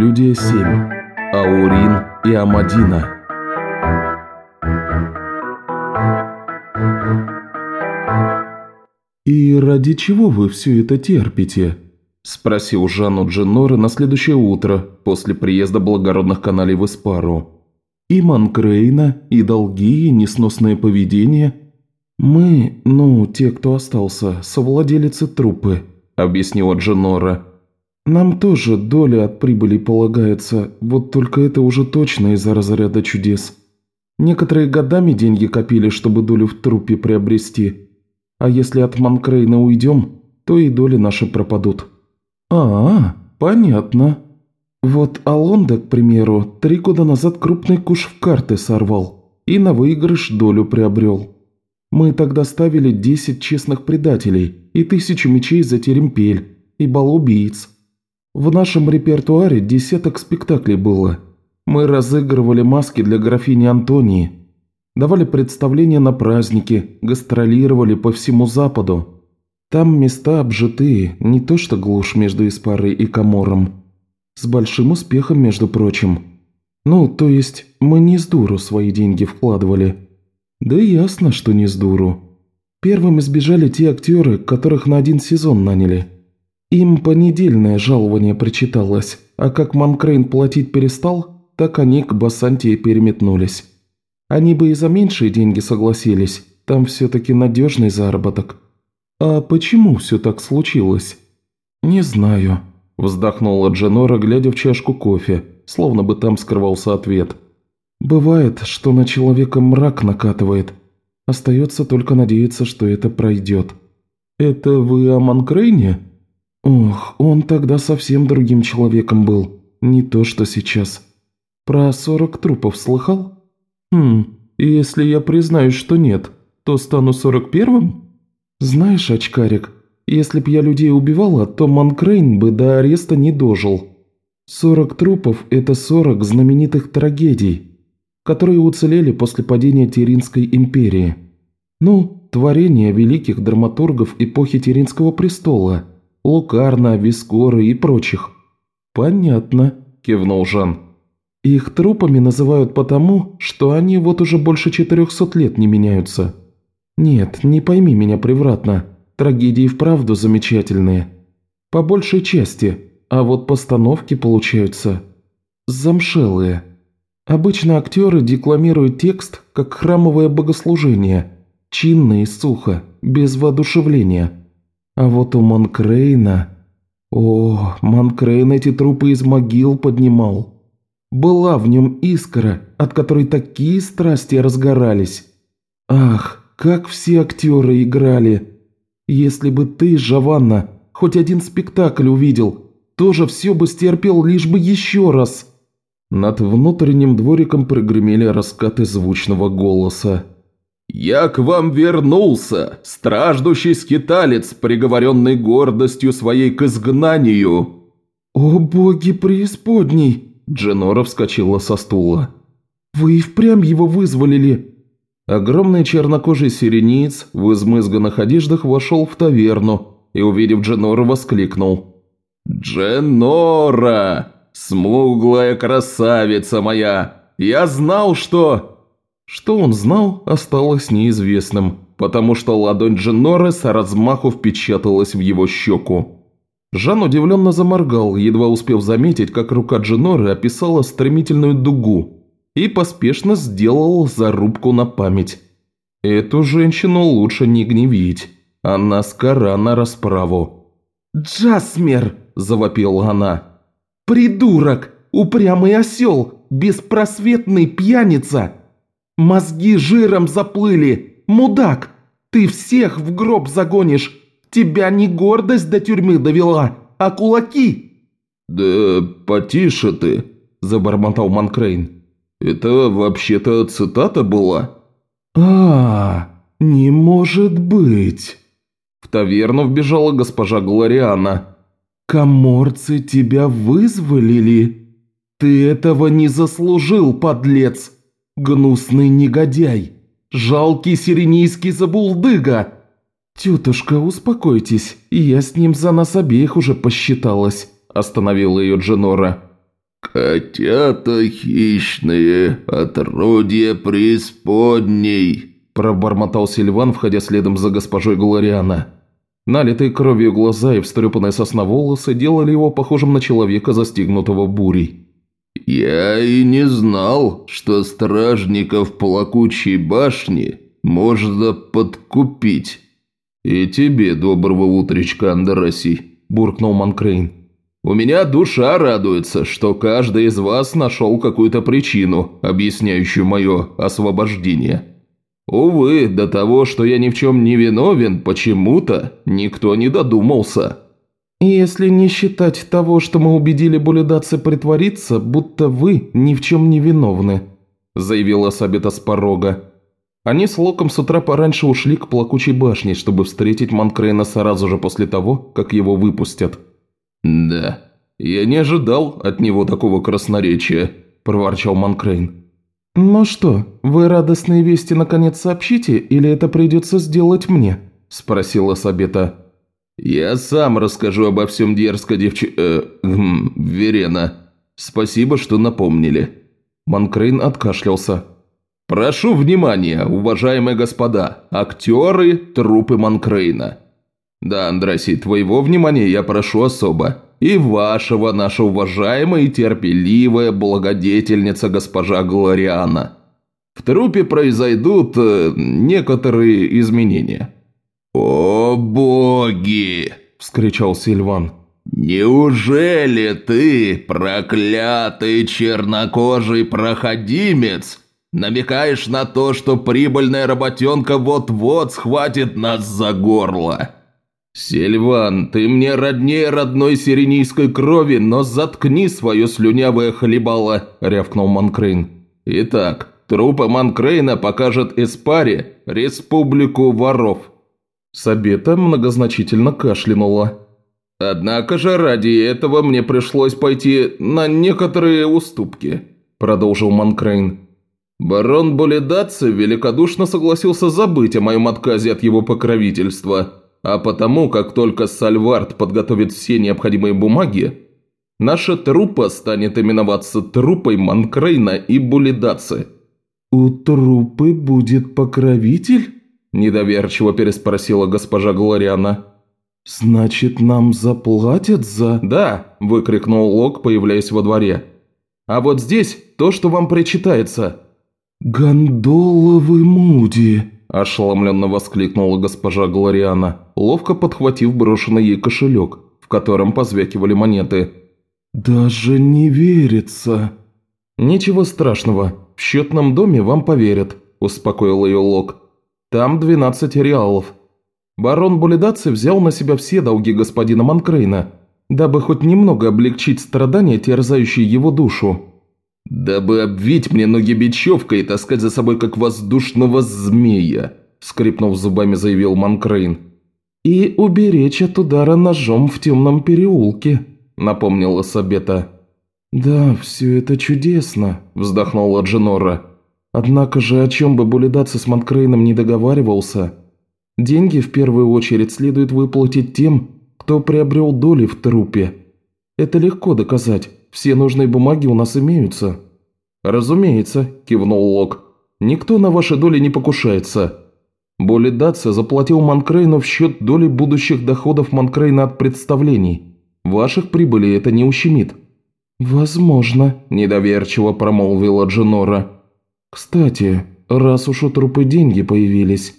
Интерлюдия 7. Аурин и Амадина. «И ради чего вы все это терпите?» – спросил Жанну Дженора на следующее утро после приезда благородных каналей в Испару. «И Манкрейна, и долги, и несносное поведение. Мы, ну, те, кто остался, совладелицы трупы», – объяснила Дженора. «Нам тоже доля от прибыли полагается, вот только это уже точно из-за разряда чудес. Некоторые годами деньги копили, чтобы долю в трупе приобрести». А если от Манкрейна уйдем, то и доли наши пропадут». «А, понятно. Вот Алонда, к примеру, три года назад крупный куш в карты сорвал и на выигрыш долю приобрел. Мы тогда ставили десять честных предателей и тысячу мечей за Теремпель и бал убийц. В нашем репертуаре десяток спектаклей было. Мы разыгрывали маски для графини Антонии, Давали представления на праздники, гастролировали по всему Западу. Там места обжитые, не то что глушь между Испарой и Камором. С большим успехом, между прочим. Ну, то есть, мы не с дуру свои деньги вкладывали. Да ясно, что не с дуру. Первым избежали те актеры, которых на один сезон наняли. Им понедельное жалование причиталось, а как Манкрейн платить перестал, так они к Бассантии переметнулись. Они бы и за меньшие деньги согласились, там все-таки надежный заработок. А почему все так случилось? Не знаю, вздохнула Дженора, глядя в чашку кофе, словно бы там скрывался ответ. Бывает, что на человека мрак накатывает. Остается только надеяться, что это пройдет. Это вы о Манкрейне? Ох, он тогда совсем другим человеком был, не то что сейчас. Про сорок трупов слыхал? «Хм, если я признаюсь, что нет, то стану сорок первым?» «Знаешь, очкарик, если б я людей убивала, то Манкрейн бы до ареста не дожил. Сорок трупов – это сорок знаменитых трагедий, которые уцелели после падения Теринской империи. Ну, творения великих драматургов эпохи Теринского престола – Лукарна, Вискоры и прочих». «Понятно», – кивнул Жан. Их трупами называют потому, что они вот уже больше 400 лет не меняются. Нет, не пойми меня превратно, трагедии вправду замечательные. По большей части, а вот постановки получаются замшелые. Обычно актеры декламируют текст как храмовое богослужение, чинно и сухо, без воодушевления. А вот у Манкрейна... О, Манкрейн эти трупы из могил поднимал. Была в нем искра, от которой такие страсти разгорались. Ах, как все актеры играли. Если бы ты, Жаванна, хоть один спектакль увидел, тоже все бы стерпел, лишь бы еще раз». Над внутренним двориком прогремели раскаты звучного голоса. «Я к вам вернулся, страждущий скиталец, приговоренный гордостью своей к изгнанию!» «О боги преисподней!» Дженора вскочила со стула. «Вы и впрямь его вызволили!» Огромный чернокожий сирениец в измызганных одеждах вошел в таверну и, увидев Дженору, воскликнул. «Дженора! Смуглая красавица моя! Я знал, что...» Что он знал, осталось неизвестным, потому что ладонь Дженоры с размаху впечаталась в его щеку. Жан удивленно заморгал, едва успев заметить, как рука Дженоры описала стремительную дугу и поспешно сделал зарубку на память. Эту женщину лучше не гневить, она скора на расправу. «Джасмер!» – завопила она. «Придурок! Упрямый осел! Беспросветный пьяница! Мозги жиром заплыли! Мудак! Ты всех в гроб загонишь! Тебя не гордость до тюрьмы довела, а кулаки!» «Да потише ты», – забормотал Манкрейн. «Это вообще-то цитата была?» «А, не может быть!» В таверну вбежала госпожа Глориана. «Коморцы тебя вызволили? Ты этого не заслужил, подлец! Гнусный негодяй! Жалкий сиренийский забулдыга!» «Тетушка, успокойтесь, я с ним за нас обеих уже посчиталась», – остановила ее Дженора. «Котята хищные, отродье преисподней», – пробормотал Сильван, входя следом за госпожой Глориана. Налитые кровью глаза и встрепанные сосна волосы делали его похожим на человека, застигнутого бурей. «Я и не знал, что стражников плакучей башни можно подкупить». «И тебе доброго утречка, Андросий», – буркнул Манкрейн. У меня душа радуется, что каждый из вас нашел какую-то причину, объясняющую мое освобождение. Увы, до того, что я ни в чем не виновен, почему-то никто не додумался. Если не считать того, что мы убедили Булидаца притвориться, будто вы ни в чем не виновны», – заявила Сабита с порога. Они с Локом с утра пораньше ушли к плакучей башне, чтобы встретить Манкрейна сразу же после того, как его выпустят. «Да, я не ожидал от него такого красноречия», – проворчал Манкрейн. «Ну что, вы радостные вести наконец сообщите, или это придется сделать мне?» – спросила Сабета. «Я сам расскажу обо всем дерзко, девчи... Э, гм, Верена. Спасибо, что напомнили». Манкрейн откашлялся. «Прошу внимания, уважаемые господа, актеры трупы Манкрейна. Да, Андросий, твоего внимания я прошу особо. И вашего, наша уважаемая и терпеливая благодетельница госпожа Глориана. В трупе произойдут э, некоторые изменения». «О боги!» – вскричал Сильван. «Неужели ты, проклятый чернокожий проходимец, намекаешь на то, что прибыльная работенка вот-вот схватит нас за горло?» «Сильван, ты мне роднее родной сиренийской крови, но заткни свое слюнявое хлебало», – рявкнул Манкрейн. «Итак, трупа Манкрейна покажет Эспаре республику воров». Сабета многозначительно кашлянула. «Однако же ради этого мне пришлось пойти на некоторые уступки», – продолжил Манкрейн. «Барон Болидатце великодушно согласился забыть о моем отказе от его покровительства» А потому, как только Сальвард подготовит все необходимые бумаги, наша труппа станет именоваться труппой Манкрейна и Булидаци». «У труппы будет покровитель?» – недоверчиво переспросила госпожа Глориана. «Значит, нам заплатят за...» «Да!» – выкрикнул Лок, появляясь во дворе. «А вот здесь то, что вам причитается». «Гондоловый Муди!» – ошеломленно воскликнула госпожа Глориана, ловко подхватив брошенный ей кошелек, в котором позвякивали монеты. «Даже не верится!» «Ничего страшного, в счетном доме вам поверят», – успокоил ее Лок. «Там 12 реалов. Барон Булидаци взял на себя все долги господина Манкрейна, дабы хоть немного облегчить страдания, терзающие его душу. «Дабы обвить мне ноги бечевкой и таскать за собой как воздушного змея», – скрипнув зубами, заявил Манкрейн. «И уберечь от удара ножом в темном переулке», – напомнила Сабета. «Да, все это чудесно», – вздохнула Дженора. «Однако же о чем бы Булидаться с Манкрейном не договаривался, деньги в первую очередь следует выплатить тем, кто приобрел доли в трупе. Это легко доказать. Все нужные бумаги у нас имеются». «Разумеется», – кивнул Лок. «Никто на ваши доли не покушается. Боли Датса заплатил Манкрейну в счет доли будущих доходов Манкрейна от представлений. Ваших прибылей это не ущемит». «Возможно», – недоверчиво промолвила Дженора. «Кстати, раз уж у трупы деньги появились,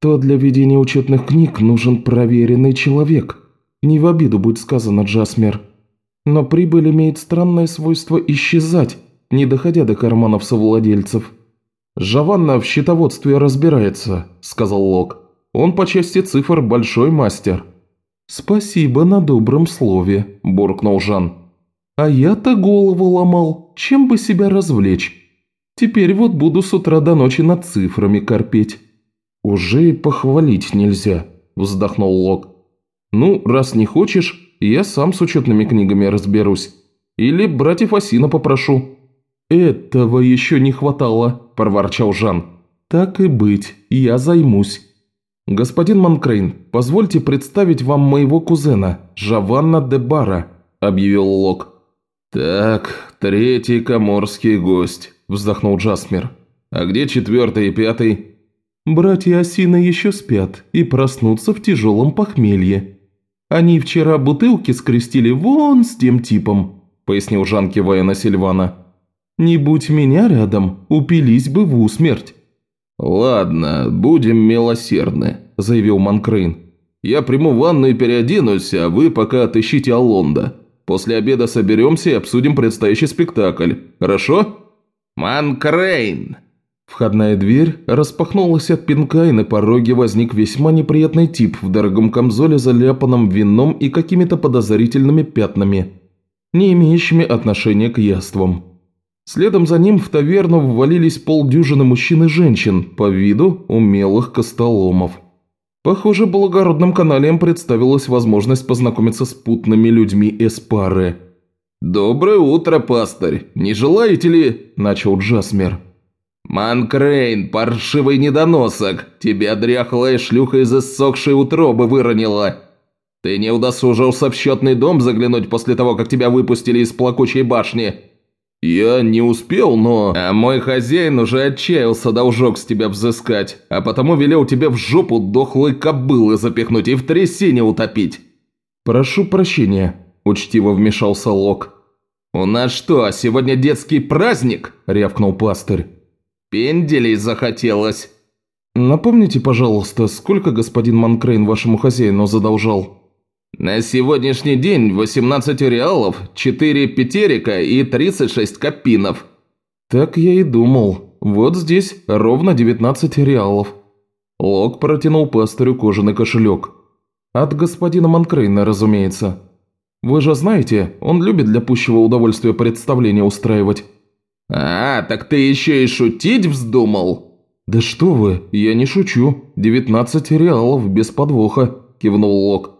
то для ведения учетных книг нужен проверенный человек. Не в обиду будет сказано, Джасмер». Но прибыль имеет странное свойство исчезать, не доходя до карманов совладельцев. «Жаванна в счетоводстве разбирается», – сказал Лок. «Он по части цифр большой мастер». «Спасибо на добром слове», – буркнул Жан. «А я-то голову ломал, чем бы себя развлечь. Теперь вот буду с утра до ночи над цифрами корпеть». «Уже и похвалить нельзя», – вздохнул Лок. «Ну, раз не хочешь, я сам с учетными книгами разберусь. Или братьев Асина попрошу». «Этого еще не хватало», – проворчал Жан. «Так и быть, я займусь». «Господин Манкрейн, позвольте представить вам моего кузена, Жаванна де Бара», – объявил Лок. «Так, третий коморский гость», – вздохнул Джасмер. «А где четвертый и пятый?» «Братья Осина еще спят и проснутся в тяжелом похмелье. Они вчера бутылки скрестили вон с тем типом», – пояснил Жан, кивая на Сильвана. «Не будь меня рядом, упились бы в усмерть». «Ладно, будем милосердны», – заявил Манкрейн. «Я приму ванну и переоденусь, а вы пока отыщите Алонда. После обеда соберемся и обсудим предстоящий спектакль. Хорошо?» «Манкрейн!» Входная дверь распахнулась от пинка, и на пороге возник весьма неприятный тип в дорогом камзоле, заляпанном вином и какими-то подозрительными пятнами, не имеющими отношения к яствам. Следом за ним в таверну ввалились полдюжины мужчин и женщин, по виду умелых костоломов. Похоже, благородным каналиям представилась возможность познакомиться с путными людьми Эспары. «Доброе утро, пастырь! Не желаете ли...» – начал Джасмер. «Манкрейн, паршивый недоносок! Тебя дряхлая шлюха из иссохшей утробы выронила! Ты не удосужился в счетный дом заглянуть после того, как тебя выпустили из плакучей башни!» «Я не успел, но...» «А мой хозяин уже отчаялся должок с тебя взыскать, а потому велел тебе в жопу дохлой кобылы запихнуть и в трясине утопить». «Прошу прощения», – учтиво вмешался Лок. «У нас что, сегодня детский праздник?» – рявкнул пастырь. «Пенделей захотелось». «Напомните, пожалуйста, сколько господин Манкрейн вашему хозяину задолжал?» На сегодняшний день 18 реалов, 4 пятерика и 36 копинов. Так я и думал. Вот здесь ровно 19 реалов. Лок протянул пастырю кожаный кошелек. От господина Манкрейна, разумеется. Вы же знаете, он любит для пущего удовольствия представления устраивать. А, так ты еще и шутить вздумал? Да что вы, я не шучу. 19 реалов без подвоха, кивнул Лок.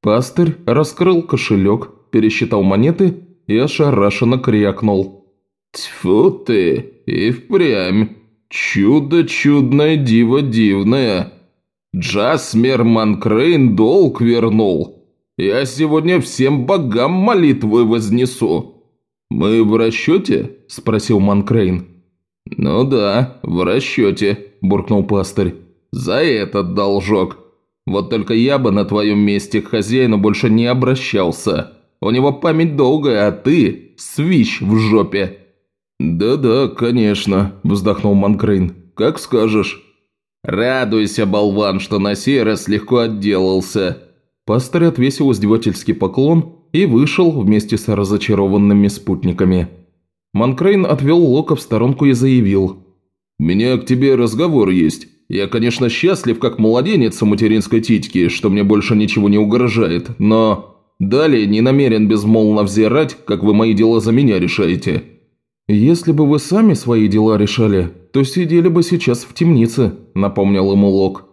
Пастырь раскрыл кошелек, пересчитал монеты и ошарашенно крякнул. «Тьфу ты, и впрямь! Чудо чудное, диво дивное! Джасмер Манкрейн долг вернул! Я сегодня всем богам молитвы вознесу!» «Мы в расчете?» – спросил Манкрейн. «Ну да, в расчете», – буркнул пастырь. «За этот должок. Вот только я бы на твоем месте к хозяину больше не обращался. У него память долгая, а ты – свищ в жопе». «Да-да, конечно», – вздохнул Манкрейн. «Как скажешь». «Радуйся, болван, что на сей раз легко отделался». Пастырь отвесил издевательский поклон и вышел вместе с разочарованными спутниками. Манкрейн отвел Лока в сторонку и заявил. «У меня к тебе разговор есть». Я, конечно, счастлив, как младенец у материнской титьки, что мне больше ничего не угрожает, но далее не намерен безмолвно взирать, как вы мои дела за меня решаете». «Если бы вы сами свои дела решали, то сидели бы сейчас в темнице», – напомнил ему Лок.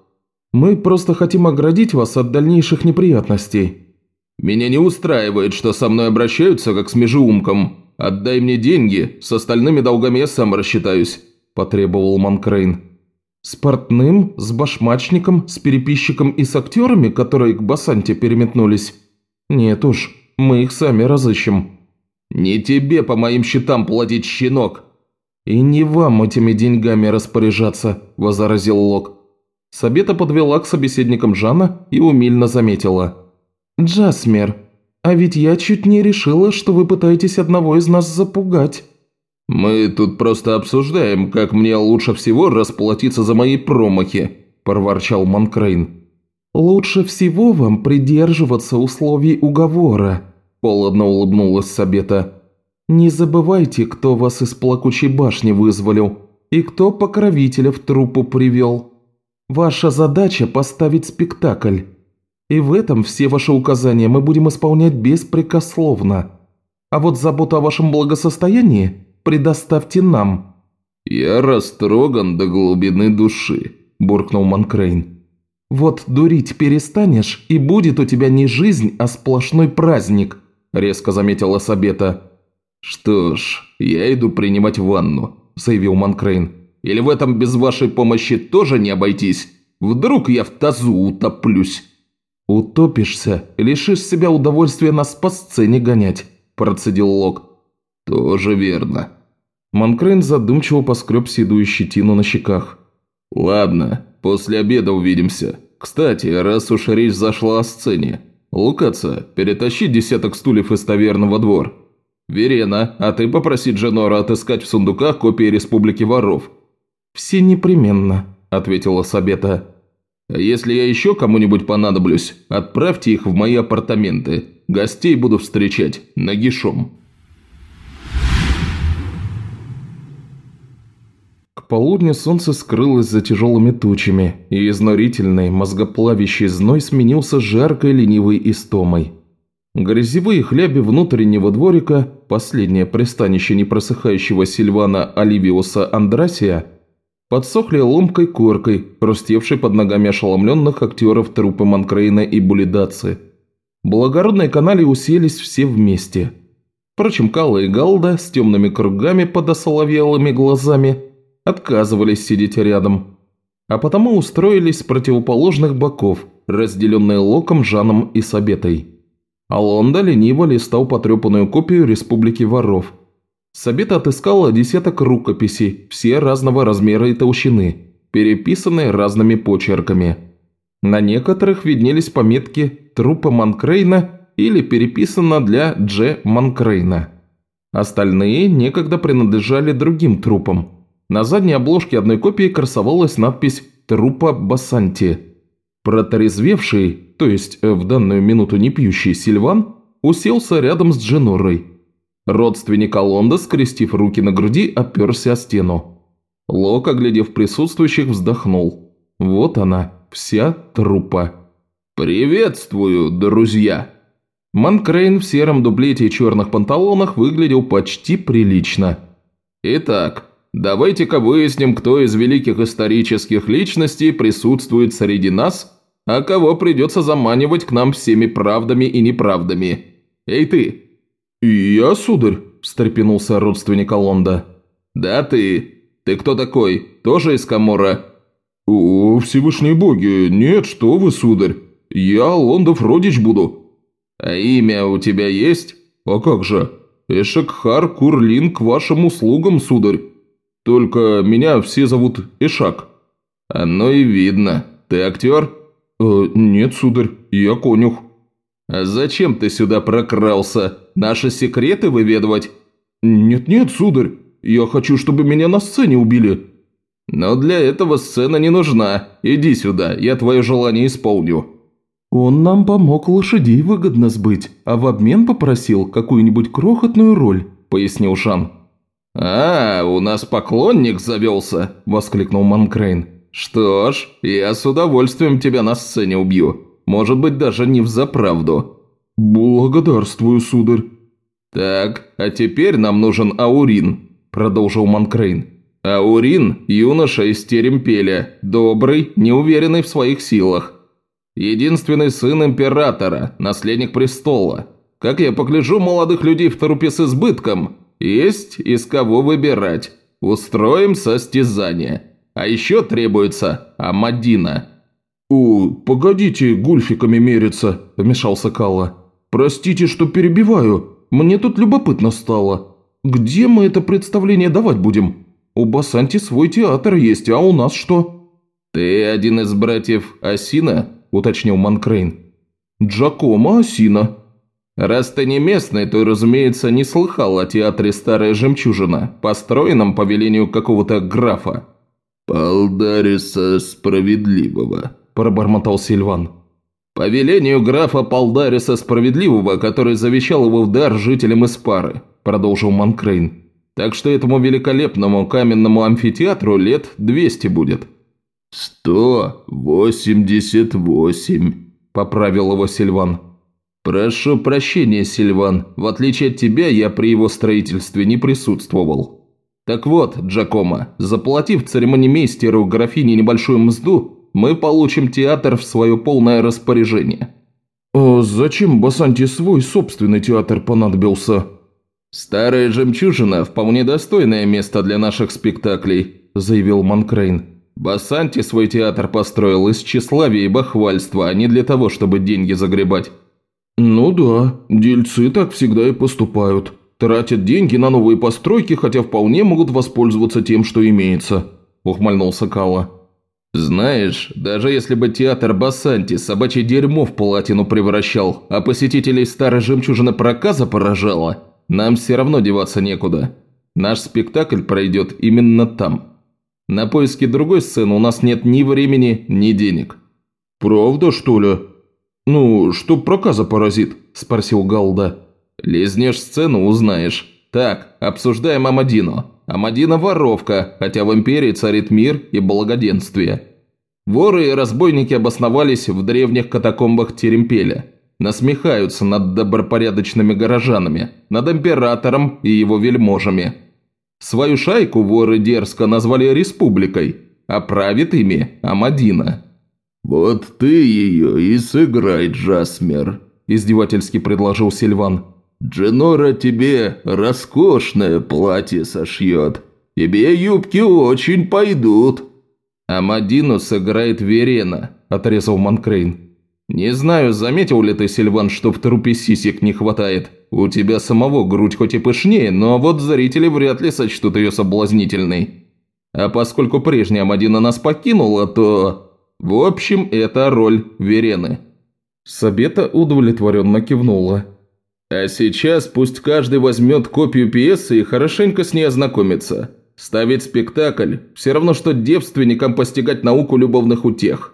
«Мы просто хотим оградить вас от дальнейших неприятностей». «Меня не устраивает, что со мной обращаются, как с межеумком. Отдай мне деньги, с остальными долгами я сам рассчитаюсь», – потребовал Манкрейн. С портным, с башмачником, с переписчиком и с актерами, которые к Басанте переметнулись? Нет уж, мы их сами разыщем». «Не тебе по моим счетам платить, щенок!» «И не вам этими деньгами распоряжаться», – возразил Лок. Сабета подвела к собеседникам Жана и умильно заметила. «Джасмер, а ведь я чуть не решила, что вы пытаетесь одного из нас запугать». «Мы тут просто обсуждаем, как мне лучше всего расплатиться за мои промахи», – проворчал Манкрейн. «Лучше всего вам придерживаться условий уговора», – холодно улыбнулась Сабета. «Не забывайте, кто вас из плакучей башни вызволил и кто покровителя в трупу привел. Ваша задача – поставить спектакль. И в этом все ваши указания мы будем исполнять беспрекословно. А вот забота о вашем благосостоянии – предоставьте нам». «Я растроган до глубины души», – буркнул Манкрейн. «Вот дурить перестанешь, и будет у тебя не жизнь, а сплошной праздник», – резко заметила Сабета. «Что ж, я иду принимать ванну», – заявил Манкрейн. «Или в этом без вашей помощи тоже не обойтись? Вдруг я в тазу утоплюсь?» «Утопишься, лишишь себя удовольствия нас по сцене гонять», – процедил Лок. «Тоже верно». Манкрейн задумчиво поскреб седую щетину на щеках. «Ладно, после обеда увидимся. Кстати, раз уж речь зашла о сцене, Лукаца, перетащи десяток стульев из таверны во двор. Верена, а ты попроси Дженора отыскать в сундуках копии Республики Воров». «Все непременно», – ответила Сабета. «А «Если я еще кому-нибудь понадоблюсь, отправьте их в мои апартаменты. Гостей буду встречать нагишом». К полудню солнце скрылось за тяжелыми тучами, и изнурительный, мозгоплавящий зной сменился жаркой ленивой истомой. Грязевые хляби внутреннего дворика, последнее пристанище непросыхающего Сильвана Оливиуса Андрасия, подсохли ломкой коркой, хрустевшей под ногами ошеломленных актеров трупы Манкрейна и Булидаци. Благородные канали уселись все вместе. Впрочем, Калла и Галда с темными кругами под осоловелыми глазами отказывались сидеть рядом, а потому устроились с противоположных боков, разделенные Локом, Жаном и Сабетой. Алонда лениво листал потрепанную копию Республики Воров. Сабета отыскала десяток рукописей, все разного размера и толщины, переписанные разными почерками. На некоторых виднелись пометки «Трупа Манкрейна» или «Переписано для Дж. Манкрейна». Остальные некогда принадлежали другим трупам – на задней обложке одной копии красовалась надпись «Трупа Басанти». Протрезвевший, то есть э, в данную минуту не пьющий Сильван, уселся рядом с Дженорой. Родственник Алонда, скрестив руки на груди, оперся о стену. Лок, оглядев присутствующих, вздохнул. Вот она, вся трупа. «Приветствую, друзья!» Манкрейн в сером дуплете и черных панталонах выглядел почти прилично. «Итак, Давайте-ка выясним, кто из великих исторических личностей присутствует среди нас, а кого придется заманивать к нам всеми правдами и неправдами. Эй ты!» «И я, сударь», – встрепенулся родственник Алонда. «Да ты. Ты кто такой? Тоже из Камора?» «О, Всевышние боги, нет, что вы, сударь. Я Лондов родич буду». «А имя у тебя есть?» «А как же? Эшекхар Курлин к вашим услугам, сударь». Только меня все зовут Ишак». «Оно и видно. Ты актер?» э, «Нет, сударь, я конюх». «А зачем ты сюда прокрался? Наши секреты выведывать?» «Нет-нет, сударь, я хочу, чтобы меня на сцене убили». «Но для этого сцена не нужна. Иди сюда, я твое желание исполню». «Он нам помог лошадей выгодно сбыть, а в обмен попросил какую-нибудь крохотную роль», – пояснил Шан. «А, у нас поклонник завелся!» – воскликнул Манкрейн. «Что ж, я с удовольствием тебя на сцене убью. Может быть, даже не взаправду». «Благодарствую, сударь». «Так, а теперь нам нужен Аурин», – продолжил Манкрейн. «Аурин – юноша из Теремпеля, добрый, неуверенный в своих силах. Единственный сын императора, наследник престола. Как я погляжу молодых людей в трупе с избытком, есть из кого выбирать. Устроим состязание. А еще требуется Амадина». «О, погодите гульфиками мериться», – вмешался Калла. «Простите, что перебиваю. Мне тут любопытно стало. Где мы это представление давать будем? У Басанти свой театр есть, а у нас что?» «Ты один из братьев Асина?» – уточнил Манкрейн. «Джакомо Асина», Раз ты не местный, то, разумеется, не слыхал о театре «Старая жемчужина», построенном по велению какого-то графа». «Палдариса Справедливого», – пробормотал Сильван. «По велению графа Палдариса Справедливого, который завещал его в дар жителям Испары», – продолжил Манкрейн. «Так что этому великолепному каменному амфитеатру лет 200 будет». «Сто восемьдесят восемь», – поправил его Сильван. «Прошу прощения, Сильван. В отличие от тебя, я при его строительстве не присутствовал. Так вот, Джакомо, заплатив церемонимейстеру графине небольшую мзду, мы получим театр в свое полное распоряжение». «А зачем Басанти свой собственный театр понадобился?» «Старая жемчужина – вполне достойное место для наших спектаклей», – заявил Манкрейн. «Басанти свой театр построил из тщеславия и бахвальства, а не для того, чтобы деньги загребать». «Ну да, дельцы так всегда и поступают», Тратят деньги на новые постройки, хотя вполне могут воспользоваться тем, что имеется», – ухмыльнулся Калла. «Знаешь, даже если бы театр Басанти собачье дерьмо в платину превращал, а посетителей старой жемчужины проказа поражало, нам все равно деваться некуда. Наш спектакль пройдет именно там. На поиски другой сцены у нас нет ни времени, ни денег». «Правда, что ли?» «Ну, что проказа поразит?» – спросил Галда. «Лизнешь сцену, узнаешь. Так, обсуждаем Амадина воровка, хотя в Империи царит мир и благоденствие. Воры и разбойники обосновались в древних катакомбах Теремпеля. Насмехаются над добропорядочными горожанами, над императором и его вельможами. Свою шайку воры дерзко назвали республикой, а правит ими Амадина. «Вот ты ее и сыграй, Джасмер», – издевательски предложил Сильван. Дженора тебе роскошное платье сошьет. Тебе юбки очень пойдут». «А Мадину сыграет Верена», – отрезал Манкрейн. «Не знаю, заметил ли ты, Сильван, что в трупе сисек не хватает. У тебя самого грудь хоть и пышнее, но вот зрители вряд ли сочтут ее соблазнительной. А поскольку прежняя Мадина нас покинула, то... В общем, это роль Верены». Сабета удовлетворенно кивнула. А сейчас пусть каждый возьмет копию пьесы и хорошенько с ней ознакомится. Ставить спектакль – все равно, что девственникам постигать науку любовных утех.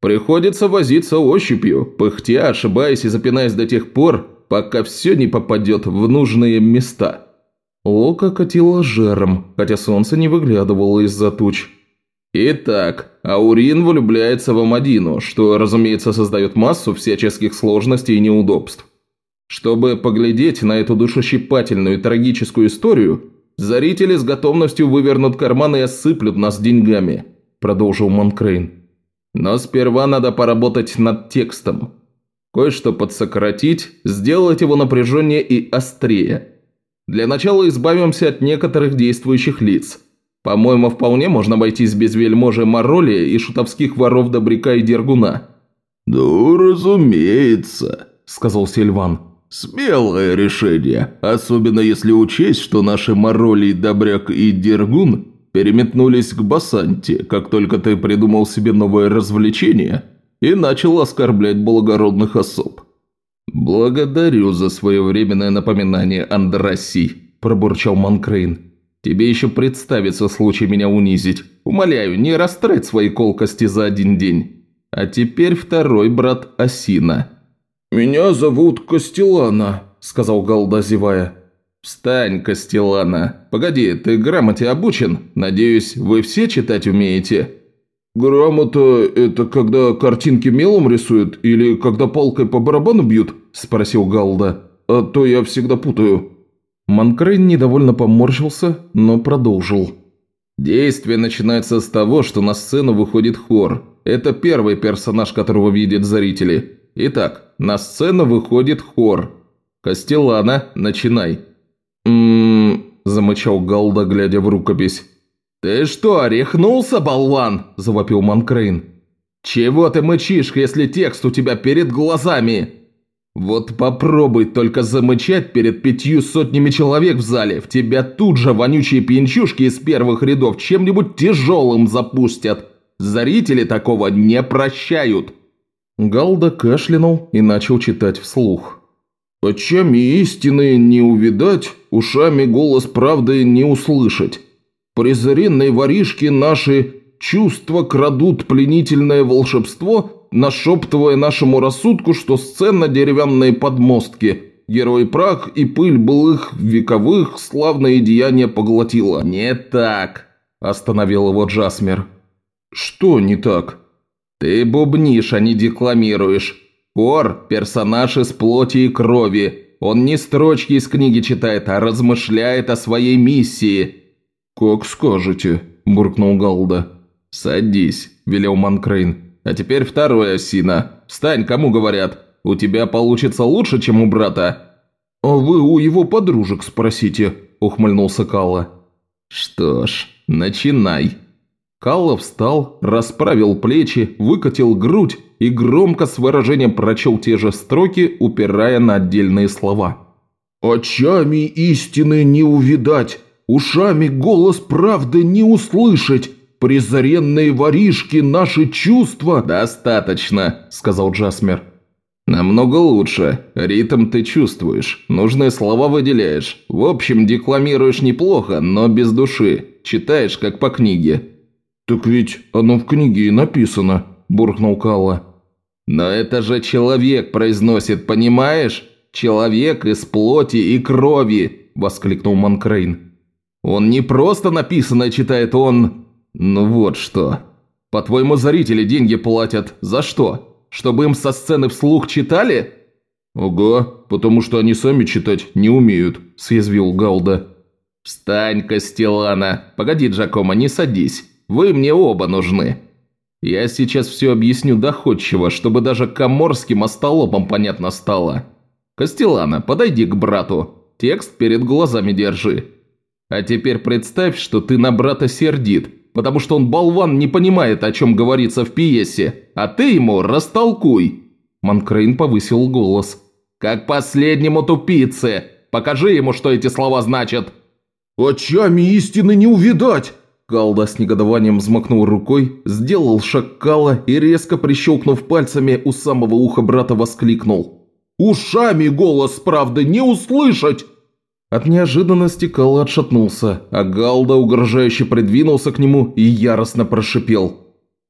Приходится возиться ощупью, пыхтя, ошибаясь и запинаясь до тех пор, пока все не попадет в нужные места. Лока катила жаром, хотя солнце не выглядывало из-за туч. Итак, Аурин влюбляется в Амадину, что, разумеется, создает массу всяческих сложностей и неудобств. Чтобы поглядеть на эту душещипательную трагическую историю, зрители с готовностью вывернут карманы и осыплют нас деньгами», – продолжил Монкрейн. «Но сперва надо поработать над текстом. Кое-что подсократить, сделать его напряженнее и острее. Для начала избавимся от некоторых действующих лиц. По-моему, вполне можно обойтись без вельможи Моролия и шутовских воров Добряка и Дергуна». «Ну, разумеется», – сказал Сильван. Смелое решение, особенно если учесть, что наши Мороли, Добряк и Дергун переметнулись к Басанте, как только ты придумал себе новое развлечение и начал оскорблять благородных особ. «Благодарю за своевременное напоминание, Андрасий», – пробурчал Манкрейн. «Тебе еще представится случай меня унизить. Умоляю, не растрать свои колкости за один день. А теперь второй брат Осина». «Меня зовут Костелана», – сказал Галда, зевая. «Встань, Костелана. Погоди, ты грамоте обучен? Надеюсь, вы все читать умеете?» «Грамота – это когда картинки мелом рисуют или когда палкой по барабану бьют?» – спросил Галда. «А то я всегда путаю». Манкрейн недовольно поморщился, но продолжил. «Действие начинается с того, что на сцену выходит хор. Это первый персонаж, которого видят зрители. Итак, на сцену выходит хор. Костелана, начинай». «М-м-м», замычал Галда, глядя в рукопись. «Ты что, орехнулся, болван?» – завопил Манкрейн. «Чего ты мычишь, если текст у тебя перед глазами?» «Вот попробуй только замычать перед пятью сотнями человек в зале. В тебя тут же вонючие пьянчушки из первых рядов чем-нибудь тяжелым запустят. Зрители такого не прощают». Галда кашлянул и начал читать вслух. «Очами истины не увидать, ушами голос правды не услышать. Презренные воришки наши чувства крадут пленительное волшебство, нашептывая нашему рассудку, что сцена деревянные подмостки, герой прах и пыль былых вековых славное деяние поглотила». «Не так», – остановил его Джасмер. «Что не так?» «Ты бубнишь, а не декламируешь. Кор – персонаж из плоти и крови. Он не строчки из книги читает, а размышляет о своей миссии». «Как скажете», – буркнул Галда. «Садись», – велел Манкрейн. «А теперь второе, Сина. Встань, кому говорят. У тебя получится лучше, чем у брата». «А вы у его подружек спросите», – ухмыльнулся Калла. «Что ж, начинай». Калла встал, расправил плечи, выкатил грудь и громко с выражением прочел те же строки, упирая на отдельные слова. «Очами истины не увидать, ушами голос правды не услышать, презренные воришки наши чувства...» «Достаточно», – сказал Джасмер. «Намного лучше. Ритм ты чувствуешь, нужные слова выделяешь. В общем, декламируешь неплохо, но без души. Читаешь, как по книге». «Так ведь оно в книге и написано», – буркнул Калла. «Но это же человек произносит, понимаешь? Человек из плоти и крови!» – воскликнул Манкрейн. «Он не просто написанное читает, он... Ну вот что. По-твоему, зрители деньги платят. За что? Чтобы им со сцены вслух читали?» «Ага, потому что они сами читать не умеют», – съязвил Галда. «Встань, Костелана. Погоди, Джакомо, не садись. Вы мне оба нужны. Я сейчас все объясню доходчиво, чтобы даже коморским остолопам понятно стало. Костелана, подойди к брату. Текст перед глазами держи. А теперь представь, что ты на брата сердит, потому что он болван не понимает, о чем говорится в пьесе, а ты ему растолкуй. Манкрейн повысил голос. «Как последнему тупице! Покажи ему, что эти слова значат!» «Очами истины не увидать!» Калда с негодованием взмахнул рукой, сделал шаг Кала и, резко прищелкнув пальцами у самого уха брата, воскликнул. «Ушами голос правды не услышать!» От неожиданности Кала отшатнулся, а Галда угрожающе придвинулся к нему и яростно прошипел.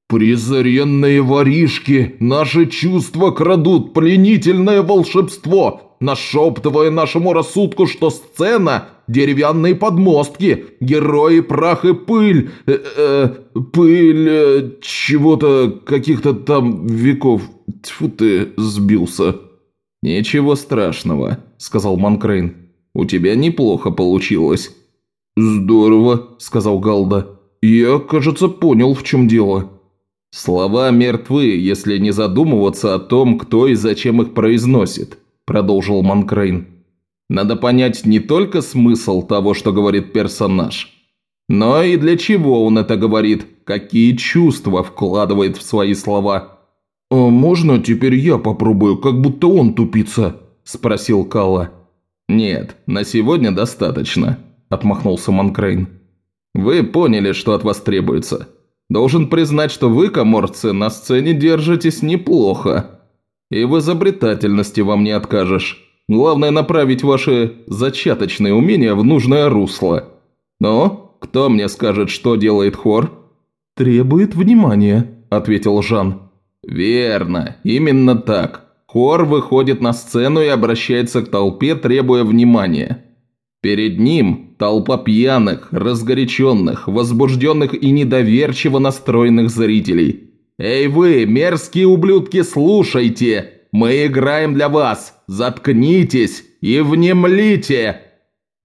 «Презренные воришки! Наши чувства крадут пленительное волшебство, нашептывая нашему рассудку, что сцена деревянные подмостки, герои, прах и пыль, э, э, пыль э, чего-то, каких-то там веков. Тьфу ты, сбился». «Ничего страшного», – сказал Манкрейн. «У тебя неплохо получилось». «Здорово», – сказал Галда. «Я, кажется, понял, в чем дело». «Слова мертвы, если не задумываться о том, кто и зачем их произносит», – продолжил Манкрейн. Надо понять не только смысл того, что говорит персонаж, но и для чего он это говорит, какие чувства вкладывает в свои слова. «А можно теперь я попробую, как будто он тупица?» – спросил Калла. «Нет, на сегодня достаточно», – отмахнулся Манкрейн. «Вы поняли, что от вас требуется. Должен признать, что вы, коморцы, на сцене держитесь неплохо. И в изобретательности вам не откажешь. Главное направить ваши зачаточные умения в нужное русло. Но кто мне скажет, что делает хор?» «Требует внимания», – ответил Жан. «Верно, именно так. Хор выходит на сцену и обращается к толпе, требуя внимания. Перед ним толпа пьяных, разгоряченных, возбужденных и недоверчиво настроенных зрителей. «Эй вы, мерзкие ублюдки, слушайте! Мы играем для вас! Заткнитесь и внемлите!»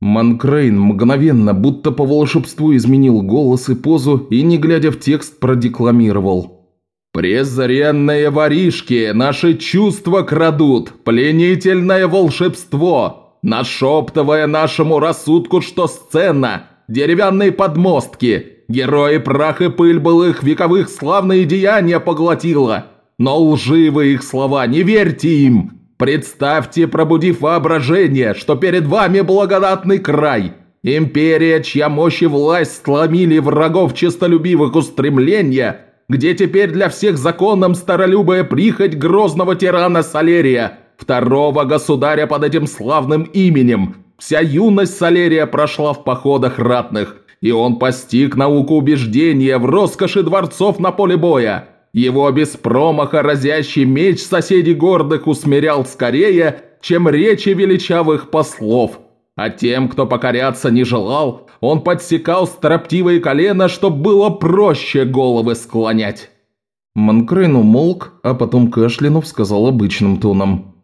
Манкрейн мгновенно, будто по волшебству, изменил голос и позу и, не глядя в текст, продекламировал. «Презренные воришки наши чувства крадут, пленительное волшебство, нашептывая нашему рассудку, что сцена, деревянные подмостки, герои прах и пыль былых вековых славные деяния поглотила». Но лживые их слова, не верьте им! Представьте, пробудив воображение, что перед вами благодатный край, империя, чья мощь и власть сломили врагов честолюбивых устремления, где теперь для всех законом старолюбая прихоть грозного тирана Салерия, второго государя под этим славным именем. Вся юность Салерия прошла в походах ратных, и он постиг науку убеждения в роскоши дворцов на поле боя, его без промаха разящий меч соседей гордых усмирял скорее, чем речи величавых послов. А тем, кто покоряться не желал, он подсекал строптивые колено, чтоб было проще головы склонять. Манкрейн умолк, а потом кашлянув сказал обычным тоном.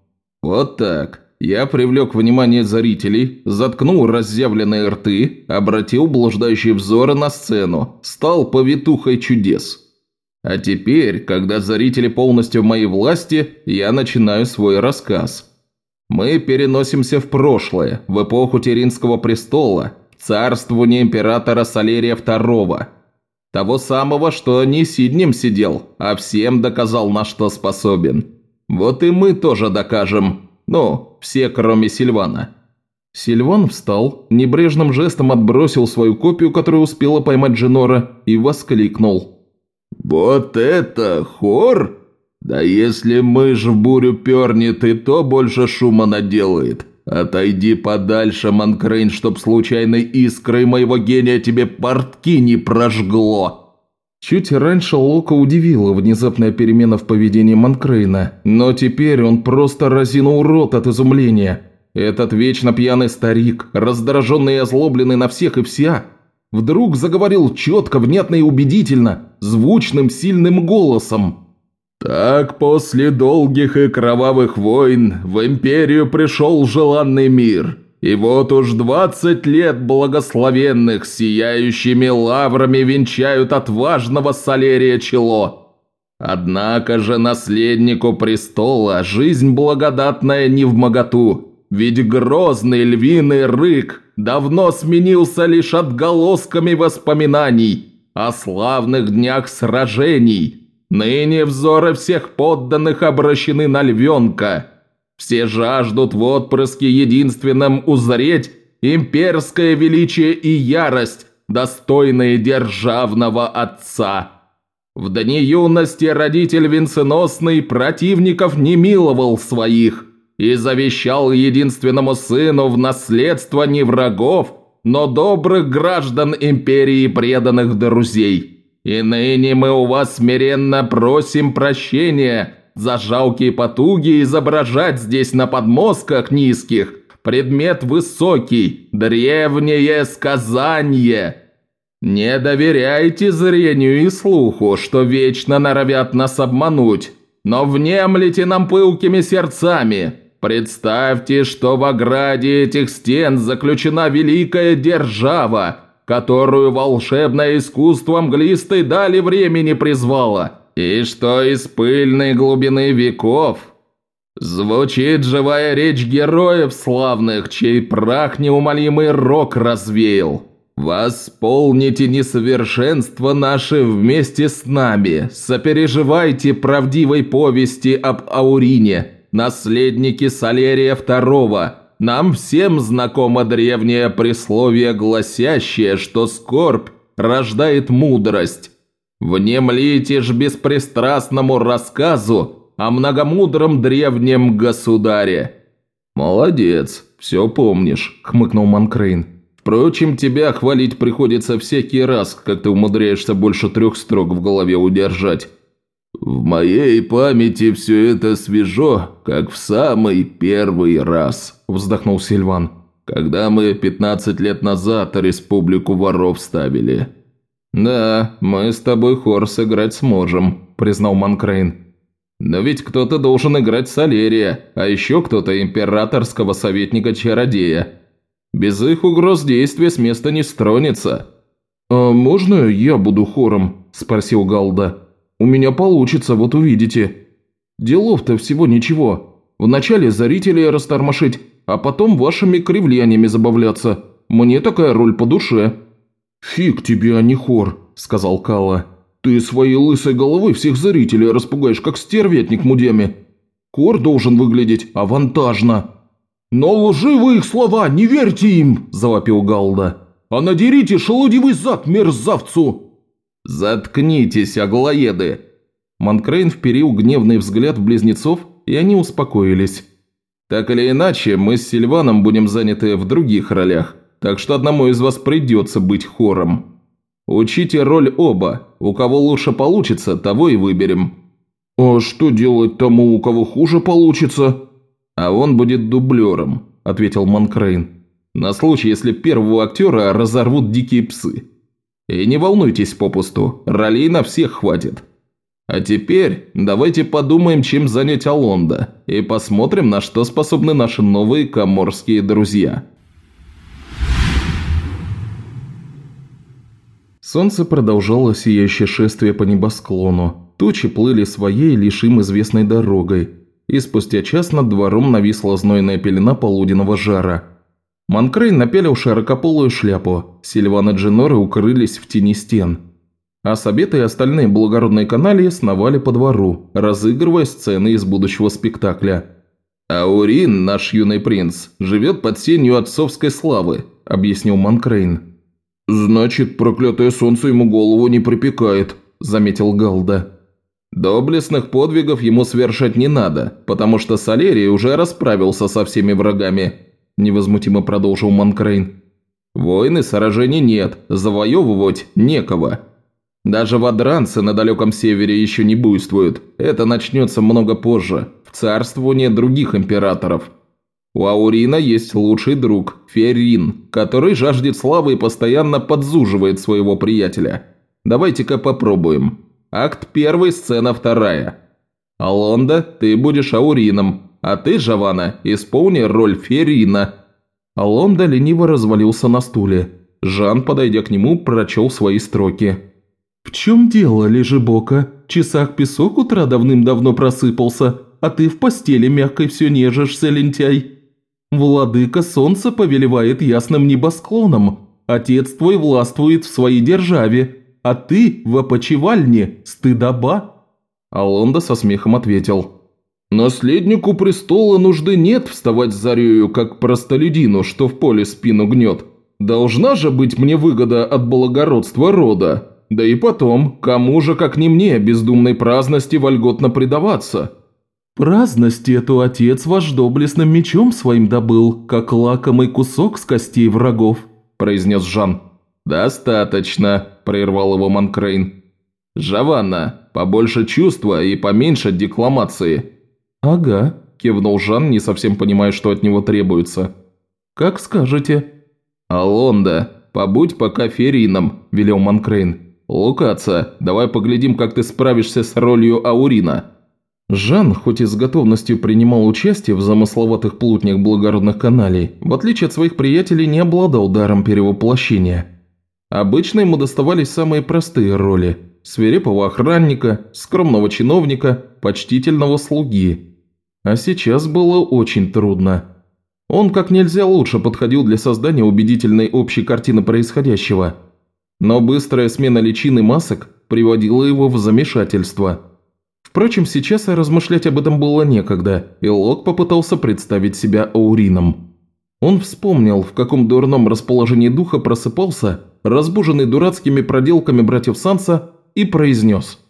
«Вот так. Я привлек внимание зрителей, заткнул разъявленные рты, обратил блуждающие взоры на сцену, стал повитухой чудес». А теперь, когда зрители полностью в моей власти, я начинаю свой рассказ. Мы переносимся в прошлое, в эпоху Теринского престола, царствование императора Салерия II. Того самого, что не Сиднем сидел, а всем доказал, на что способен. Вот и мы тоже докажем. Ну, все, кроме Сильвана. Сильван встал, небрежным жестом отбросил свою копию, которую успела поймать Дженора, и воскликнул. «Вот это хор? Да если мышь в бурю пернет, и то больше шума наделает. Отойди подальше, Манкрейн, чтоб случайной искрой моего гения тебе портки не прожгло!» Чуть раньше Лока удивила внезапная перемена в поведении Манкрейна, но теперь он просто разинул рот от изумления. Этот вечно пьяный старик, раздраженный и озлобленный на всех и вся, вдруг заговорил четко, внятно и убедительно, звучным, сильным голосом. «Так после долгих и кровавых войн в Империю пришел желанный мир». И вот уж двадцать лет благословенных сияющими лаврами венчают отважного Салерия чело. Однако же наследнику престола жизнь благодатная не в моготу, ведь грозный львиный рык давно сменился лишь отголосками воспоминаний о славных днях сражений. Ныне взоры всех подданных обращены на львенка – все жаждут в отпрыске единственном узреть имперское величие и ярость, достойные державного отца. В дни юности родитель венценосный противников не миловал своих и завещал единственному сыну в наследство не врагов, но добрых граждан империи преданных друзей. И ныне мы у вас смиренно просим прощения – за жалкие потуги изображать здесь на подмостках низких предмет высокий, древнее сказание. Не доверяйте зрению и слуху, что вечно норовят нас обмануть, но внемлите нам пылкими сердцами. Представьте, что в ограде этих стен заключена великая держава, которую волшебное искусство мглистой дали времени призвало» И что из пыльной глубины веков? Звучит живая речь героев славных, чей прах неумолимый рок развеял. Восполните несовершенство наше вместе с нами, сопереживайте правдивой повести об Аурине, наследнике Салерия II. Нам всем знакомо древнее присловие, гласящее, что скорбь рождает мудрость, Внемлите ж беспристрастному рассказу о многомудром древнем государе». «Молодец, все помнишь», – хмыкнул Манкрейн. «Впрочем, тебя хвалить приходится всякий раз, как ты умудряешься больше трех строк в голове удержать». «В моей памяти все это свежо, как в самый первый раз», – вздохнул Сильван. «Когда мы 15 лет назад республику воров ставили». «Да, мы с тобой хор сыграть сможем», – признал Манкрейн. «Но ведь кто-то должен играть Салерия, а еще кто-то императорского советника-чародея. Без их угроз действия с места не стронется». «А можно я буду хором?» – спросил Галда. «У меня получится, вот увидите. Делов-то всего ничего. Вначале зрителей растормошить, а потом вашими кривлениями забавляться. Мне такая роль по душе». «Фиг тебе, а не хор», – сказал Калла. «Ты своей лысой головой всех зрителей распугаешь, как стервятник мудями. Хор должен выглядеть авантажно». «Но лживые их слова, не верьте им!» – завопил Галда. «А надерите шелудивый зад мерзавцу!» «Заткнитесь, аглоеды!» Манкрейн вперил гневный взгляд в близнецов, и они успокоились. «Так или иначе, мы с Сильваном будем заняты в других ролях так что одному из вас придется быть хором. Учите роль оба, у кого лучше получится, того и выберем». «А что делать тому, у кого хуже получится?» «А он будет дублером», – ответил Манкрейн. «На случай, если первого актера разорвут дикие псы. И не волнуйтесь попусту, ролей на всех хватит. А теперь давайте подумаем, чем занять Алонда, и посмотрим, на что способны наши новые коморские друзья». Солнце продолжало сияющее шествие по небосклону. Тучи плыли своей, лишь им известной дорогой. И спустя час над двором нависла знойная пелена полуденного жара. Манкрей напялил широкополую шляпу. Сильван и Дженоры укрылись в тени стен. А Сабет и остальные благородные каналии сновали по двору, разыгрывая сцены из будущего спектакля. «Аурин, наш юный принц, живет под сенью отцовской славы», – объяснил Манкрейн. «Значит, проклятое солнце ему голову не припекает», – заметил Галда. «Доблестных подвигов ему совершать не надо, потому что Салерий уже расправился со всеми врагами», – невозмутимо продолжил Манкрейн. «Войны, сражений нет, завоевывать некого. Даже вадранцы на далеком севере еще не буйствуют, это начнется много позже, в царствовании других императоров. У Аурина есть лучший друг, Ферин, который жаждет славы и постоянно подзуживает своего приятеля. Давайте-ка попробуем. Акт первый, сцена вторая. Алонда, ты будешь Аурином, а ты, Жавана, исполни роль Ферина. Алонда лениво развалился на стуле. Жан, подойдя к нему, прочел свои строки. «В чем дело, Лежебока? Часах песок утра давным-давно просыпался, а ты в постели мягкой все нежишься, лентяй. Владыка солнца повелевает ясным небосклоном. Отец твой властвует в своей державе, а ты в опочивальне, стыдоба». Алонда со смехом ответил. «Наследнику престола нужды нет вставать зарею, как простолюдину, что в поле спину гнет. Должна же быть мне выгода от благородства рода. Да и потом, кому же, как не мне, бездумной праздности вольготно предаваться?» Праздности эту отец ваш доблестным мечом своим добыл, как лакомый кусок с костей врагов», – произнес Жан. «Достаточно», – прервал его Манкрейн. «Жаванна, побольше чувства и поменьше декламации». «Ага», – кивнул Жан, не совсем понимая, что от него требуется. «Как скажете». «Алонда, побудь пока ферином», – велел Манкрейн. «Лукаца, давай поглядим, как ты справишься с ролью Аурина». Жан, хоть и с готовностью принимал участие в замысловатых плутнях благородных каналей, в отличие от своих приятелей не обладал даром перевоплощения. Обычно ему доставались самые простые роли – свирепого охранника, скромного чиновника, почтительного слуги. А сейчас было очень трудно. Он как нельзя лучше подходил для создания убедительной общей картины происходящего. Но быстрая смена личин и масок приводила его в замешательство – Впрочем, сейчас размышлять об этом было некогда, и Лок попытался представить себя Аурином. Он вспомнил, в каком дурном расположении духа просыпался, разбуженный дурацкими проделками братьев Санса, и произнес.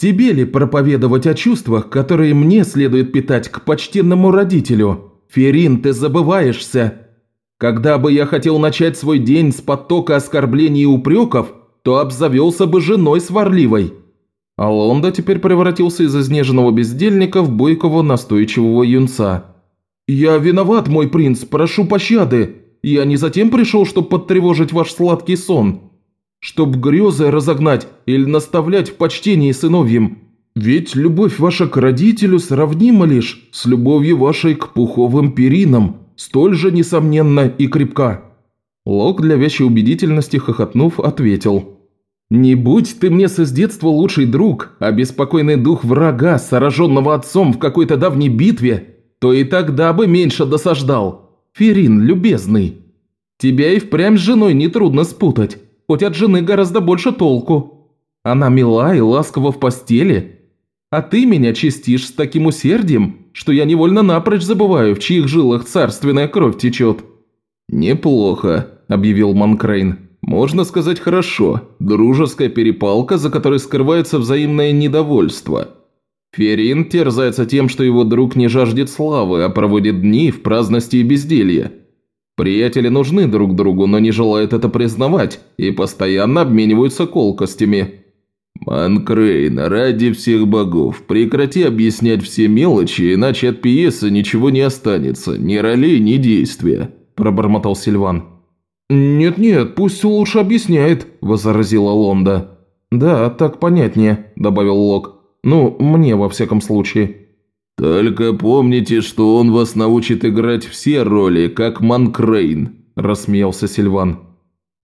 «Тебе ли проповедовать о чувствах, которые мне следует питать к почтенному родителю? Ферин, ты забываешься. Когда бы я хотел начать свой день с потока оскорблений и упреков, то обзавелся бы женой сварливой». А Лонда теперь превратился из изнеженного бездельника в бойкого настойчивого юнца. «Я виноват, мой принц, прошу пощады. Я не затем пришел, чтобы подтревожить ваш сладкий сон. Чтоб грезы разогнать или наставлять в почтении сыновьям. Ведь любовь ваша к родителю сравнима лишь с любовью вашей к пуховым перинам, столь же несомненно и крепка». Лок для вещей убедительности хохотнув ответил – «Не будь ты мне с детства лучший друг, а беспокойный дух врага, сраженного отцом в какой-то давней битве, то и тогда бы меньше досаждал. Ферин, любезный, тебя и впрямь с женой нетрудно спутать, хоть от жены гораздо больше толку. Она мила и ласкова в постели, а ты меня чистишь с таким усердием, что я невольно напрочь забываю, в чьих жилах царственная кровь течет». «Неплохо», – объявил Манкрейн. Можно сказать хорошо. Дружеская перепалка, за которой скрывается взаимное недовольство. Ферин терзается тем, что его друг не жаждет славы, а проводит дни в праздности и безделье. Приятели нужны друг другу, но не желают это признавать и постоянно обмениваются колкостями. «Манкрейн, ради всех богов, прекрати объяснять все мелочи, иначе от пьесы ничего не останется, ни ролей, ни действия», – пробормотал Сильван. «Нет-нет, пусть лучше объясняет», – возразила Лонда. «Да, так понятнее», – добавил Лок. «Ну, мне во всяком случае». «Только помните, что он вас научит играть все роли, как Манкрейн», – рассмеялся Сильван.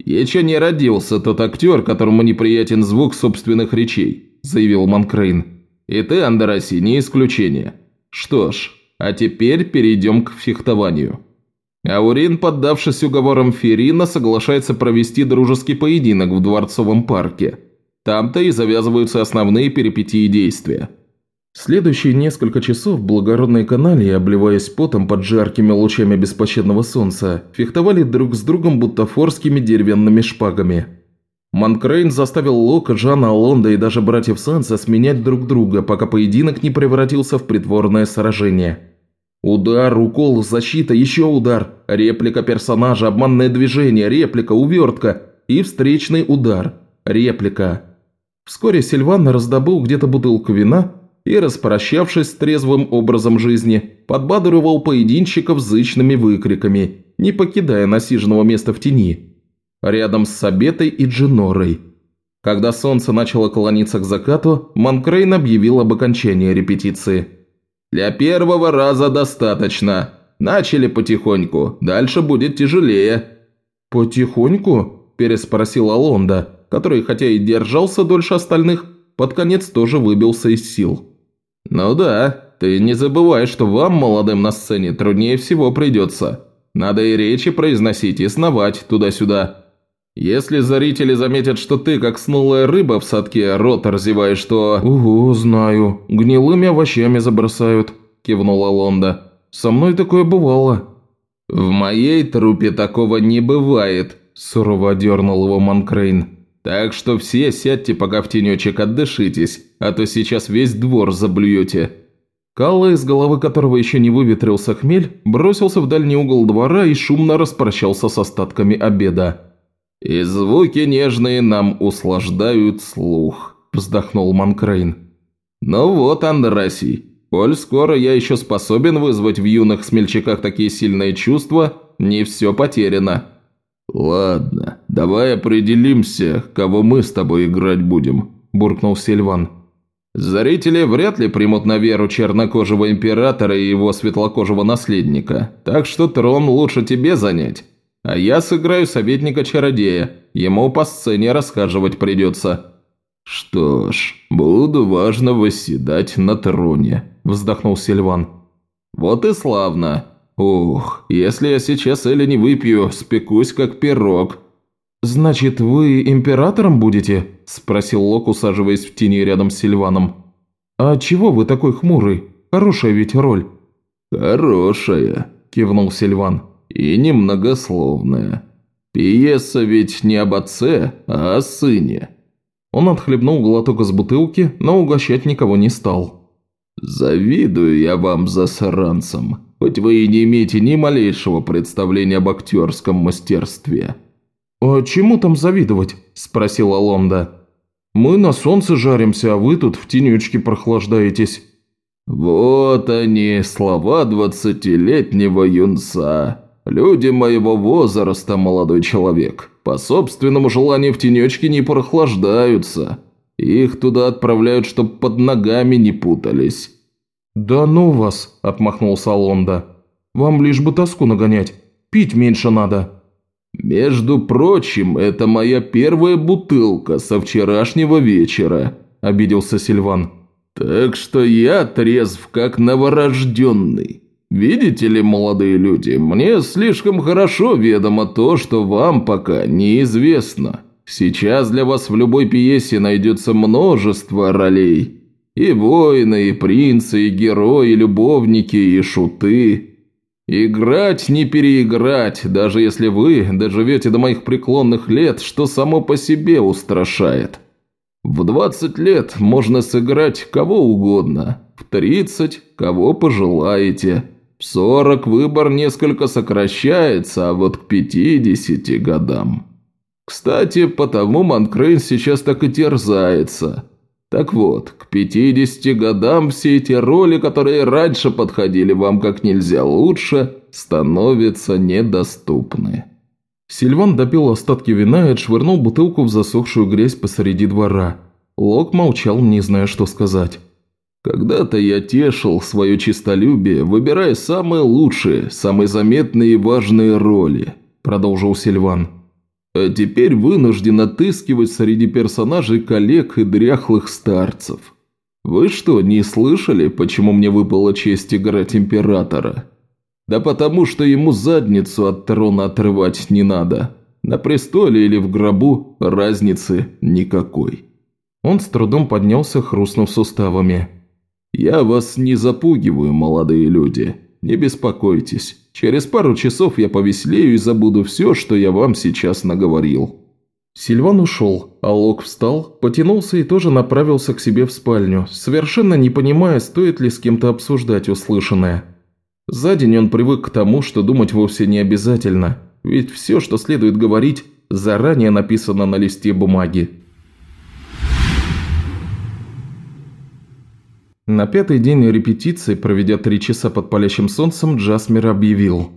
«Еще не родился тот актер, которому неприятен звук собственных речей», – заявил Манкрейн. «И ты, Андераси, не исключение. Что ж, а теперь перейдем к фехтованию». Аурин, поддавшись уговорам Ферина, соглашается провести дружеский поединок в Дворцовом парке. Там-то и завязываются основные перипетии действия. Следующие несколько часов благородные каналии, обливаясь потом под жаркими лучами беспощадного солнца, фехтовали друг с другом бутафорскими деревянными шпагами. Манкрейн заставил Лока, Джана, Алонда и даже братьев Санса сменять друг друга, пока поединок не превратился в притворное сражение. Удар, укол, защита, еще удар, реплика персонажа, обманное движение, реплика, увертка и встречный удар, реплика. Вскоре Сильван раздобыл где-то бутылку вина и, распрощавшись с трезвым образом жизни, подбадривал поединщиков зычными выкриками, не покидая насиженного места в тени, рядом с Сабетой и Джинорой. Когда солнце начало клониться к закату, Манкрейн объявил об окончании репетиции. «Для первого раза достаточно. Начали потихоньку, дальше будет тяжелее». «Потихоньку?» – переспросил Алонда, который, хотя и держался дольше остальных, под конец тоже выбился из сил. «Ну да, ты не забывай, что вам, молодым на сцене, труднее всего придется. Надо и речи произносить, и сновать туда-сюда. Если зрители заметят, что ты, как снулая рыба в садке, рот разеваешь, то...» «Угу, знаю. Гнилыми овощами забросают», – кивнула Лонда. «Со мной такое бывало». «В моей трупе такого не бывает», – сурово дернул его Манкрейн. Так что все сядьте пока в тенечек, отдышитесь, а то сейчас весь двор заблюете». Калла, из головы которого еще не выветрился хмель, бросился в дальний угол двора и шумно распрощался с остатками обеда. «И звуки нежные нам услаждают слух», – вздохнул Манкрейн. «Ну вот, Андрасий, коль скоро я еще способен вызвать в юных смельчаках такие сильные чувства, не все потеряно». «Ладно, давай определимся, кого мы с тобой играть будем», – буркнул Сильван. «Зрители вряд ли примут на веру чернокожего императора и его светлокожего наследника, так что трон лучше тебе занять. А я сыграю советника-чародея, ему по сцене расхаживать придется». «Что ж, буду важно восседать на троне», – вздохнул Сильван. «Вот и славно. «Ух, если я сейчас Эля не выпью, спекусь как пирог». «Значит, вы императором будете?» – спросил Лок, усаживаясь в тени рядом с Сильваном. «А чего вы такой хмурый? Хорошая ведь роль». «Хорошая», – кивнул Сильван. «И немногословная. Пьеса ведь не об отце, а о сыне». Он отхлебнул глоток из бутылки, но угощать никого не стал. «Завидую я вам, засранцам хоть вы и не имеете ни малейшего представления об актерском мастерстве». «А чему там завидовать?» – спросила Лонда. «Мы на солнце жаримся, а вы тут в тенючке прохлаждаетесь». «Вот они, слова двадцатилетнего юнца. Люди моего возраста, молодой человек, по собственному желанию в тенечке не прохлаждаются. Их туда отправляют, чтоб под ногами не путались. «Да ну вас!» – отмахнулся Лонда. «Вам лишь бы тоску нагонять. Пить меньше надо». «Между прочим, это моя первая бутылка со вчерашнего вечера», – обиделся Сильван. «Так что я трезв, как новорожденный. Видите ли, молодые люди, мне слишком хорошо ведомо то, что вам пока неизвестно. Сейчас для вас в любой пьесе найдется множество ролей». И воины, и принцы, и герои, и любовники, и шуты. Играть не переиграть, даже если вы доживете до моих преклонных лет, что само по себе устрашает. В 20 лет можно сыграть кого угодно, в 30 – кого пожелаете. В 40 выбор несколько сокращается, а вот к 50 годам. Кстати, потому Манкрейн сейчас так и терзается – так вот, к 50 годам все эти роли, которые раньше подходили вам как нельзя лучше, становятся недоступны». Сильван допил остатки вина и отшвырнул бутылку в засохшую грязь посреди двора. Лок молчал, не зная, что сказать. «Когда-то я тешил свое честолюбие, выбирая самые лучшие, самые заметные и важные роли», – продолжил Сильван а теперь вынужден отыскивать среди персонажей коллег и дряхлых старцев. Вы что, не слышали, почему мне выпала честь играть императора? Да потому что ему задницу от трона отрывать не надо. На престоле или в гробу разницы никакой. Он с трудом поднялся, хрустнув суставами. Я вас не запугиваю, молодые люди. Не беспокойтесь. Через пару часов я повеселею и забуду все, что я вам сейчас наговорил». Сильван ушел, а Лок встал, потянулся и тоже направился к себе в спальню, совершенно не понимая, стоит ли с кем-то обсуждать услышанное. За день он привык к тому, что думать вовсе не обязательно, ведь все, что следует говорить, заранее написано на листе бумаги. На пятый день репетиции, проведя три часа под палящим солнцем, Джасмер объявил.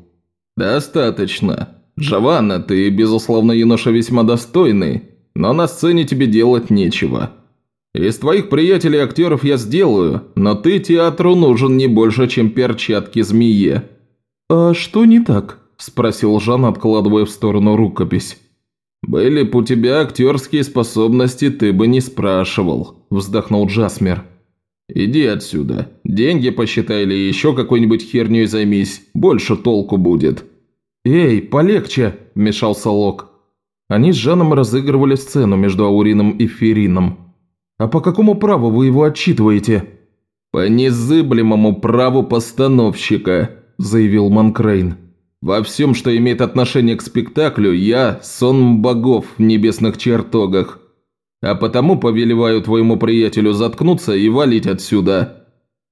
«Достаточно. Джованна, ты, безусловно, юноша весьма достойный, но на сцене тебе делать нечего. Из твоих приятелей-актеров я сделаю, но ты театру нужен не больше, чем перчатки змее». «А что не так?» – спросил Жан, откладывая в сторону рукопись. «Были б у тебя актерские способности, ты бы не спрашивал», – вздохнул Джасмер. «Иди отсюда. Деньги посчитай или еще какой-нибудь херней займись. Больше толку будет». «Эй, полегче!» – вмешался Лок. Они с Жаном разыгрывали сцену между Аурином и Ферином. «А по какому праву вы его отчитываете?» «По незыблемому праву постановщика», – заявил Манкрейн. «Во всем, что имеет отношение к спектаклю, я – сон богов в небесных чертогах. А потому повелеваю твоему приятелю заткнуться и валить отсюда».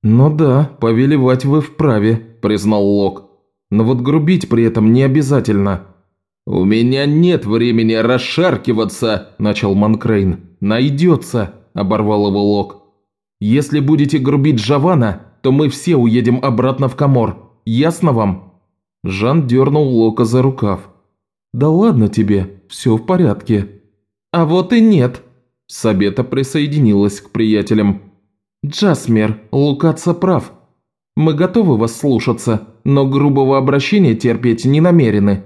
«Ну да, повелевать вы вправе», – признал Лок. Но вот грубить при этом не обязательно». «У меня нет времени расшаркиваться», – начал Манкрейн. «Найдется», – оборвал его Лок. «Если будете грубить Джованно, то мы все уедем обратно в Камор. Ясно вам?» Жан дернул Лока за рукав. «Да ладно тебе, все в порядке». «А вот и нет», – Сабета присоединилась к приятелям. «Джасмер, Лукаца прав. Мы готовы вас слушаться, но грубого обращения терпеть не намерены».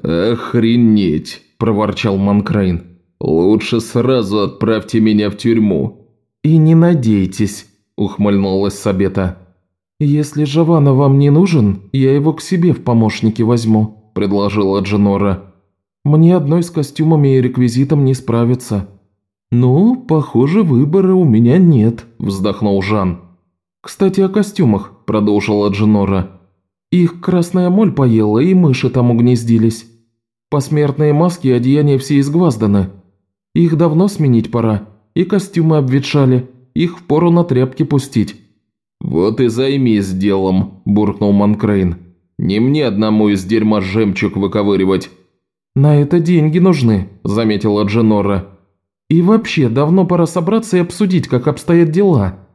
«Охренеть!» – проворчал Манкрейн. «Лучше сразу отправьте меня в тюрьму». «И не надейтесь», – ухмыльнулась Сабета. «Если Жавана вам не нужен, я его к себе в помощники возьму», – предложила Дженора. «Мне одной с костюмами и реквизитом не справиться». «Ну, похоже, выбора у меня нет», – вздохнул Жан. «Кстати, о костюмах», – продолжила Дженора. «Их красная моль поела, и мыши там угнездились. Посмертные маски и одеяния все изгвазданы. Их давно сменить пора, и костюмы обветшали, их впору на тряпки пустить». «Вот и займись делом», – буркнул Манкрейн. «Не мне одному из дерьма жемчуг выковыривать». «На это деньги нужны», – заметила Дженора. «И вообще, давно пора собраться и обсудить, как обстоят дела».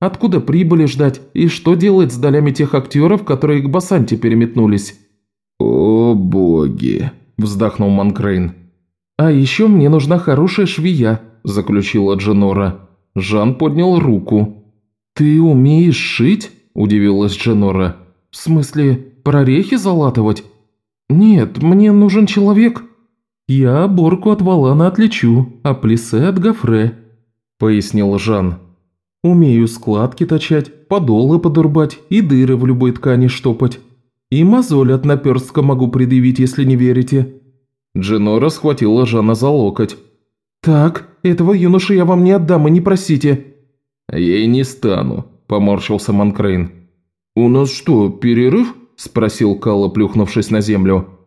Откуда прибыли ждать и что делать с долями тех актеров, которые к Басанте переметнулись?» «О боги!» – вздохнул Манкрейн. «А еще мне нужна хорошая швея», – заключила Дженора. Жан поднял руку. «Ты умеешь шить?» – удивилась Дженора. «В смысле, прорехи залатывать?» «Нет, мне нужен человек». «Я борку от валана отличу, а плесе от гофре», – пояснил Жан. Умею складки точать, подолы подурбать и дыры в любой ткани штопать. И мозоль от наперстка могу предъявить, если не верите». Дженора схватила Жана за локоть. «Так, этого юноши я вам не отдам и не просите». «Я и не стану», – поморщился Манкрейн. «У нас что, перерыв?» – спросил Калла, плюхнувшись на землю.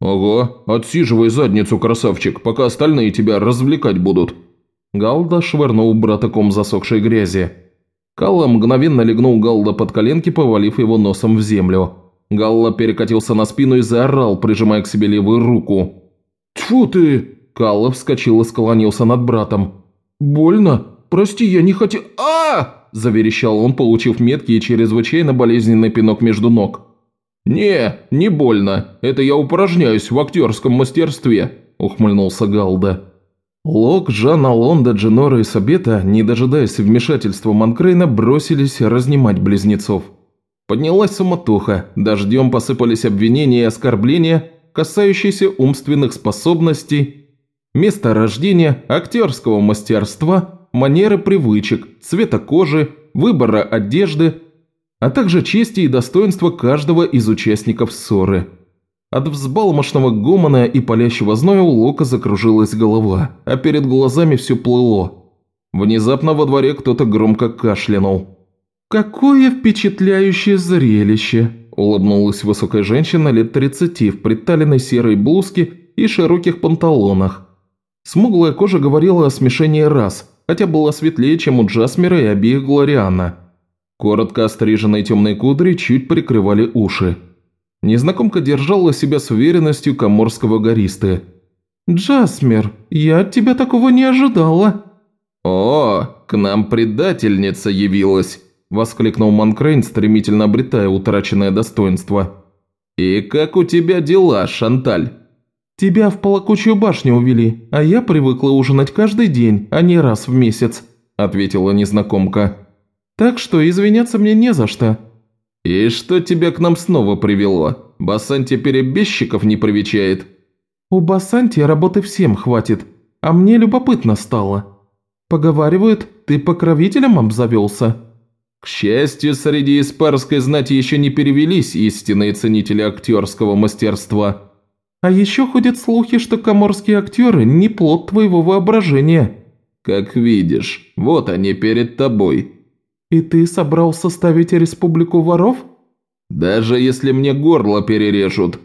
«Ого, отсиживай задницу, красавчик, пока остальные тебя развлекать будут», Галда швырнул брата ком засохшей грязи. Калла мгновенно легнул Галда под коленки, повалив его носом в землю. Галла перекатился на спину и заорал, прижимая к себе левую руку. «Тьфу ты!» Калла вскочил и склонился над братом. «Больно? Прости, я не хотел...» а заверещал он, получив меткий и чрезвычайно болезненный пинок между ног. «Не, не больно. Это я упражняюсь в актерском мастерстве», – ухмыльнулся Галда. Лок, Жан, Алонда, Дженора и Сабета, не дожидаясь вмешательства Манкрейна, бросились разнимать близнецов. Поднялась суматоха, дождем посыпались обвинения и оскорбления, касающиеся умственных способностей, места рождения, актерского мастерства, манеры привычек, цвета кожи, выбора одежды, а также чести и достоинства каждого из участников ссоры – от взбалмошного гомона и палящего зноя у Лока закружилась голова, а перед глазами все плыло. Внезапно во дворе кто-то громко кашлянул. «Какое впечатляющее зрелище!» – улыбнулась высокая женщина лет 30 в приталенной серой блузке и широких панталонах. Смуглая кожа говорила о смешении рас, хотя была светлее, чем у Джасмера и обеих Глориана. Коротко остриженные темные кудри чуть прикрывали уши. Незнакомка держала себя с уверенностью коморского гористы. «Джасмер, я от тебя такого не ожидала». «О, к нам предательница явилась!» – воскликнул Манкрейн, стремительно обретая утраченное достоинство. «И как у тебя дела, Шанталь?» «Тебя в полокучую башню увели, а я привыкла ужинать каждый день, а не раз в месяц», – ответила незнакомка. «Так что извиняться мне не за что». «И что тебя к нам снова привело? Басанти перебежчиков не привечает?» «У Басанти работы всем хватит, а мне любопытно стало. Поговаривают, ты покровителем обзавелся?» К счастью, среди испарской знати еще не перевелись истинные ценители актерского мастерства. А еще ходят слухи, что коморские актеры не плод твоего воображения. Как видишь, вот они перед тобой. И ты собрался ставить республику воров? Даже если мне горло перережут.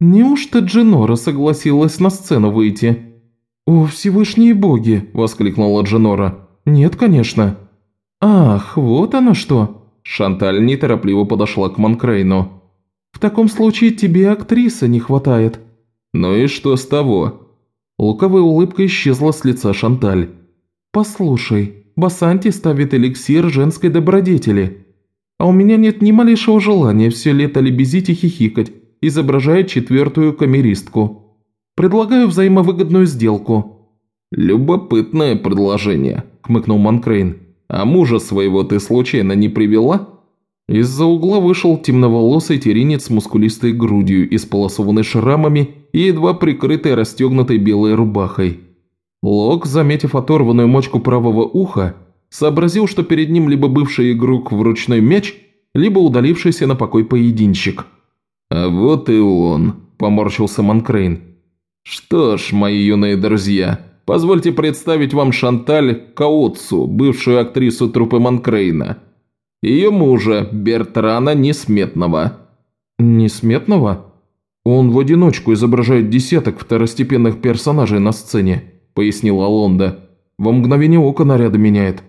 Неужто Дженора согласилась на сцену выйти? «О, Всевышние боги!» – воскликнула Дженора. «Нет, конечно». «Ах, вот оно что!» Шанталь неторопливо подошла к Монкрейну. «В таком случае тебе актрисы не хватает». «Ну и что с того?» Луковая улыбка исчезла с лица Шанталь. «Послушай, Басанти ставит эликсир женской добродетели. А у меня нет ни малейшего желания все лето лебезить и хихикать, изображая четвертую камеристку. Предлагаю взаимовыгодную сделку». «Любопытное предложение», – хмыкнул Манкрейн. А мужа своего ты случайно не привела?» Из-за угла вышел темноволосый теринец с мускулистой грудью, исполосованной шрамами и едва прикрытой расстегнутой белой рубахой. Лок, заметив оторванную мочку правого уха, сообразил, что перед ним либо бывший игрок в ручной мяч, либо удалившийся на покой поединщик. «А вот и он», – поморщился Манкрейн. «Что ж, мои юные друзья, Позвольте представить вам Шанталь Каотсу, бывшую актрису труппы Манкрейна. Ее мужа, Бертрана Несметного». «Несметного? Он в одиночку изображает десяток второстепенных персонажей на сцене», – пояснил Алонда. «Во мгновение ока наряда меняет».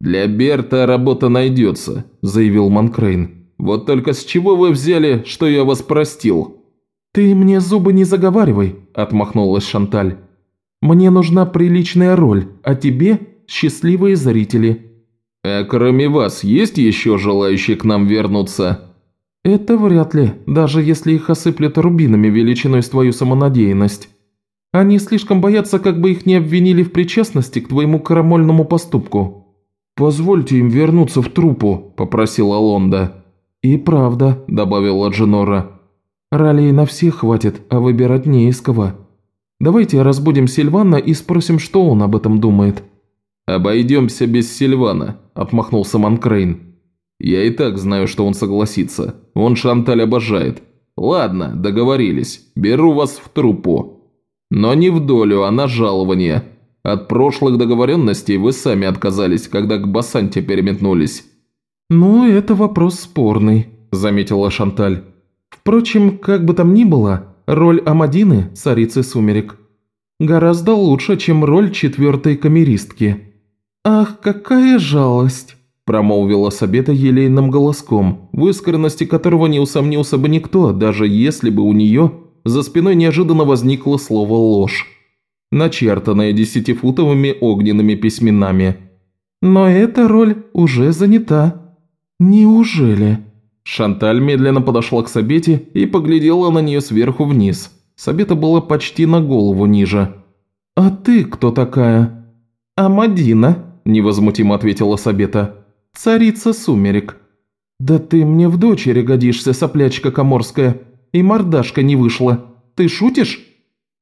«Для Берта работа найдется», – заявил Манкрейн. «Вот только с чего вы взяли, что я вас простил?» «Ты мне зубы не заговаривай», – отмахнулась Шанталь. Мне нужна приличная роль, а тебе – счастливые зрители». «А кроме вас есть еще желающие к нам вернуться?» «Это вряд ли, даже если их осыплют рубинами величиной с твою самонадеянность. Они слишком боятся, как бы их не обвинили в причастности к твоему карамольному поступку». «Позвольте им вернуться в трупу», – попросила Лонда. «И правда», – добавила Дженора. «Ролей на всех хватит, а выбирать не из кого». Давайте разбудим Сильвана и спросим, что он об этом думает». «Обойдемся без Сильвана», – отмахнулся Манкрейн. «Я и так знаю, что он согласится. Он Шанталь обожает. Ладно, договорились. Беру вас в труппу. Но не в долю, а на жалование. От прошлых договоренностей вы сами отказались, когда к Басанте переметнулись». «Ну, это вопрос спорный», – заметила Шанталь. «Впрочем, как бы там ни было, Роль Амадины, царицы сумерек, гораздо лучше, чем роль четвертой камеристки. «Ах, какая жалость!» – промолвила Сабета елейным голоском, в искренности которого не усомнился бы никто, даже если бы у нее за спиной неожиданно возникло слово «ложь», начертанное десятифутовыми огненными письменами. «Но эта роль уже занята». «Неужели?» Шанталь медленно подошла к Сабете и поглядела на нее сверху вниз. Сабета была почти на голову ниже. «А ты кто такая?» «Амадина», – невозмутимо ответила Сабета. «Царица сумерек». «Да ты мне в дочери годишься, соплячка коморская, и мордашка не вышла. Ты шутишь?»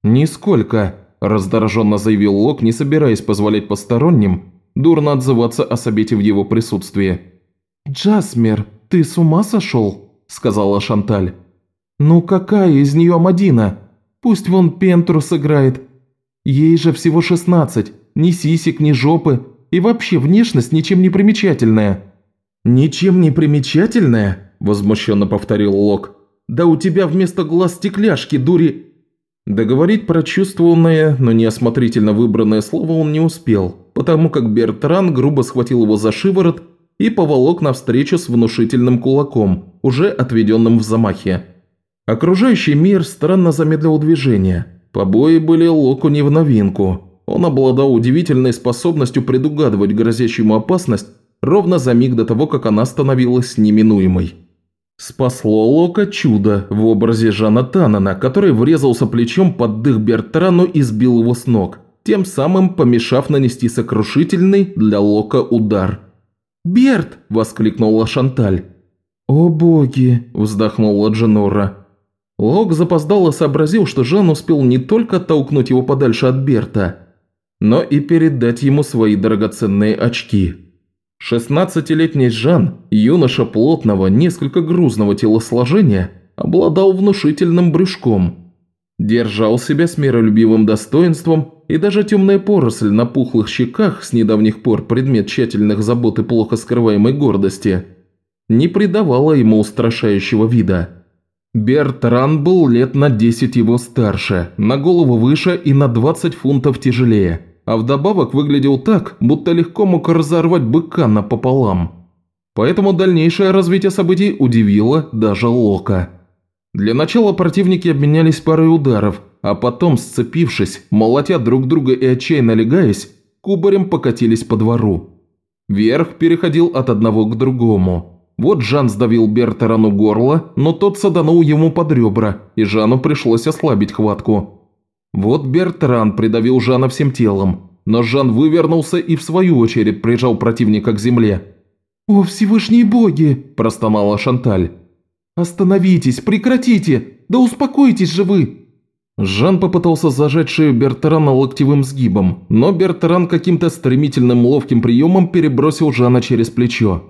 «Нисколько», – раздраженно заявил Лок, не собираясь позволять посторонним дурно отзываться о Сабете в его присутствии. «Джасмер, ты с ума сошел?» – сказала Шанталь. «Ну какая из нее Мадина? Пусть вон Пентру сыграет. Ей же всего шестнадцать, ни сисек, ни жопы, и вообще внешность ничем не примечательная». «Ничем не примечательная?» – возмущенно повторил Лок. «Да у тебя вместо глаз стекляшки, дури!» Договорить прочувствованное, но неосмотрительно выбранное слово он не успел, потому как Бертран грубо схватил его за шиворот и поволок навстречу с внушительным кулаком, уже отведенным в замахе. Окружающий мир странно замедлил движение. Побои были Локу не в новинку. Он обладал удивительной способностью предугадывать грозящую ему опасность ровно за миг до того, как она становилась неминуемой. Спасло Лока чудо в образе Жана Танана, который врезался плечом под дых Бертрану и сбил его с ног, тем самым помешав нанести сокрушительный для Лока удар. «Берт!» – воскликнула Шанталь. «О боги!» – вздохнула Дженора. Лок запоздало сообразил, что Жан успел не только оттолкнуть его подальше от Берта, но и передать ему свои драгоценные очки. Шестнадцатилетний Жан, юноша плотного, несколько грузного телосложения, обладал внушительным брюшком. Держал себя с миролюбивым достоинством, и даже темная поросль на пухлых щеках, с недавних пор предмет тщательных забот и плохо скрываемой гордости, не придавала ему устрашающего вида. Бертран был лет на 10 его старше, на голову выше и на 20 фунтов тяжелее, а вдобавок выглядел так, будто легко мог разорвать быка напополам. Поэтому дальнейшее развитие событий удивило даже Лока. Для начала противники обменялись парой ударов, а потом, сцепившись, молотя друг друга и отчаянно легаясь, кубарем покатились по двору. Верх переходил от одного к другому – вот Жан сдавил Берторану горло, но тот саданул ему под ребра, и Жану пришлось ослабить хватку. Вот Бертран придавил Жана всем телом, но Жан вывернулся и в свою очередь прижал противника к земле. «О, Всевышние боги!» – простонала Шанталь. «Остановитесь, прекратите! Да успокойтесь же вы!» Жан попытался зажать шею Бертрана локтевым сгибом, но Бертран каким-то стремительным ловким приемом перебросил Жана через плечо.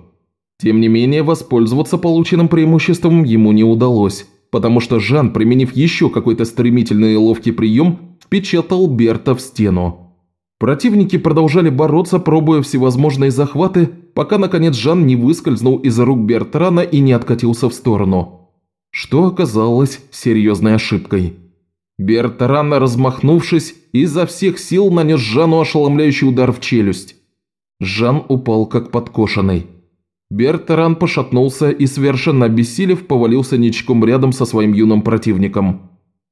Тем не менее, воспользоваться полученным преимуществом ему не удалось, потому что Жан, применив еще какой-то стремительный и ловкий прием, впечатал Берта в стену. Противники продолжали бороться, пробуя всевозможные захваты, пока, наконец, Жан не выскользнул из рук Бертрана и не откатился в сторону. Что оказалось серьезной ошибкой. Бертран, размахнувшись, изо всех сил нанес Жану ошеломляющий удар в челюсть. Жан упал как подкошенный. Бертран пошатнулся и, совершенно обессилев, повалился ничком рядом со своим юным противником.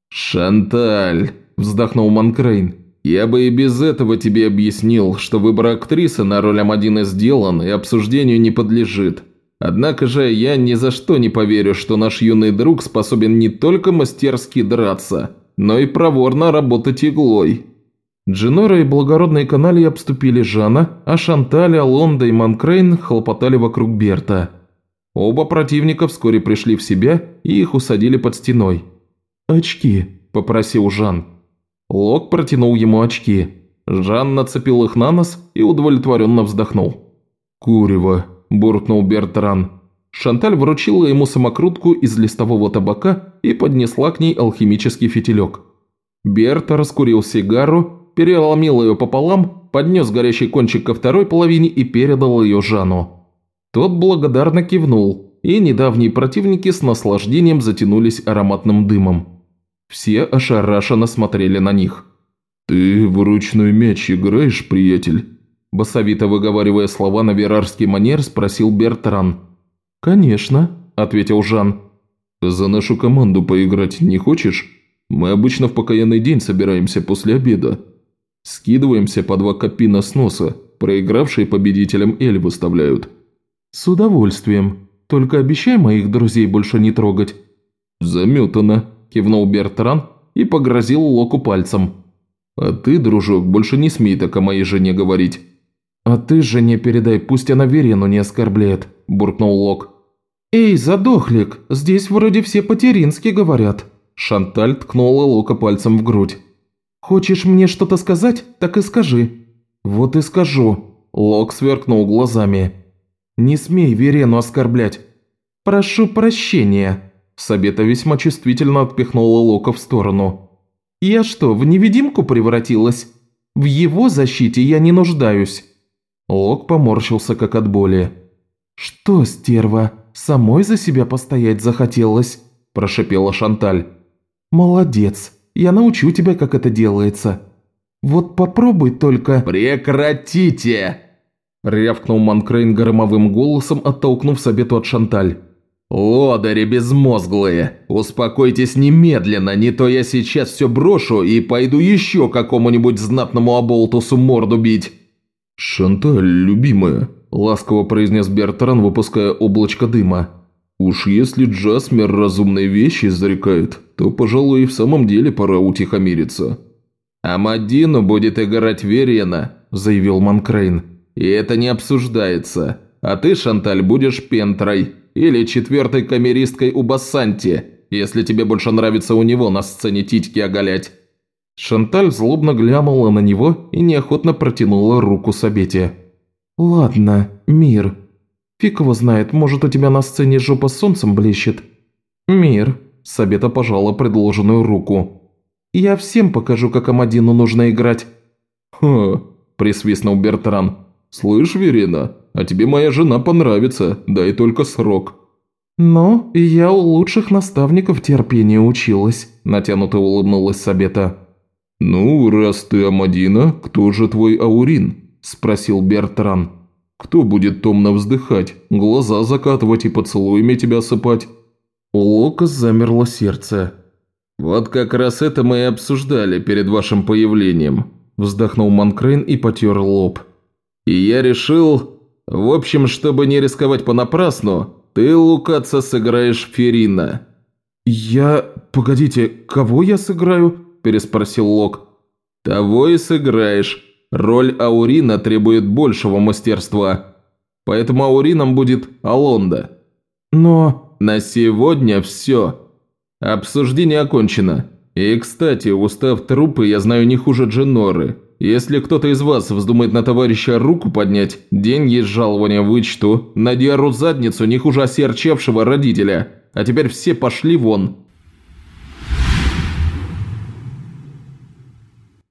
«Шанталь!» – вздохнул Манкрейн. «Я бы и без этого тебе объяснил, что выбор актрисы на роль Амадины сделан и обсуждению не подлежит. Однако же я ни за что не поверю, что наш юный друг способен не только мастерски драться, но и проворно работать иглой». Джинора и благородные канали обступили Жана, а Шанталь, Алонда и Манкрейн хлопотали вокруг Берта. Оба противника вскоре пришли в себя и их усадили под стеной. «Очки», – попросил Жан. Лок протянул ему очки. Жан нацепил их на нос и удовлетворенно вздохнул. «Курево», – буркнул Бертран. Шанталь вручила ему самокрутку из листового табака и поднесла к ней алхимический фитилек. Берт раскурил сигару переломил ее пополам, поднес горящий кончик ко второй половине и передал ее Жану. Тот благодарно кивнул, и недавние противники с наслаждением затянулись ароматным дымом. Все ошарашенно смотрели на них. «Ты в ручной мяч играешь, приятель?» Басовито выговаривая слова на верарский манер, спросил Бертран. «Конечно», – ответил Жан. «За нашу команду поиграть не хочешь? Мы обычно в покаянный день собираемся после обеда». Скидываемся по два копина с носа, проигравшие победителям Эль выставляют». «С удовольствием. Только обещай моих друзей больше не трогать». «Заметано», – кивнул Бертран и погрозил Локу пальцем. «А ты, дружок, больше не смей так о моей жене говорить». «А ты жене передай, пусть она Верену не оскорбляет», – буркнул Лок. «Эй, задохлик, здесь вроде все по-терински говорят». Шанталь ткнула Лока пальцем в грудь. «Хочешь мне что-то сказать, так и скажи». «Вот и скажу», – Лок сверкнул глазами. «Не смей Верену оскорблять». «Прошу прощения», – Сабета весьма чувствительно отпихнула Лока в сторону. «Я что, в невидимку превратилась? В его защите я не нуждаюсь». Лок поморщился как от боли. «Что, стерва, самой за себя постоять захотелось?» – прошипела Шанталь. «Молодец, я научу тебя, как это делается. Вот попробуй только...» «Прекратите!» – рявкнул Манкрейн громовым голосом, оттолкнув Сабету от Шанталь. «Лодыри безмозглые, успокойтесь немедленно, не то я сейчас все брошу и пойду еще какому-нибудь знатному оболтусу морду бить». «Шанталь, любимая», – ласково произнес Бертран, выпуская облачко дыма. «Уж если Джасмер разумные вещи зарекает, то, пожалуй, и в самом деле пора утихомириться». «Амадину будет играть Верена», – заявил Манкрейн. «И это не обсуждается. А ты, Шанталь, будешь Пентрой или четвертой камеристкой у Бассанти, если тебе больше нравится у него на сцене титьки оголять». Шанталь злобно глянула на него и неохотно протянула руку Сабете. «Ладно, мир. Фиг его знает, может у тебя на сцене жопа солнцем блещет?» «Мир», – Сабета пожала предложенную руку. «Я всем покажу, как Амадину нужно играть». «Ха», – присвистнул Бертран. «Слышь, Верена, а тебе моя жена понравится, дай только срок». «Но я у лучших наставников терпения училась», – натянуто улыбнулась Сабета. «Ну, раз ты Амадина, кто же твой Аурин?» – спросил Бертран. «Кто будет томно вздыхать, глаза закатывать и поцелуями тебя осыпать?» У Лока замерло сердце. «Вот как раз это мы и обсуждали перед вашим появлением», – вздохнул Манкрейн и потер лоб. «И я решил... В общем, чтобы не рисковать понапрасну, ты, Лукаца, сыграешь Ферина». «Я... Погодите, кого я сыграю?» переспросил Лок. «Того и сыграешь. Роль Аурина требует большего мастерства. Поэтому Аурином будет Алонда». «Но...» «На сегодня все. Обсуждение окончено. И, кстати, устав трупы я знаю не хуже Дженоры. Если кто-то из вас вздумает на товарища руку поднять, деньги из жалования вычту, на диару задницу не хуже осерчавшего родителя. А теперь все пошли вон».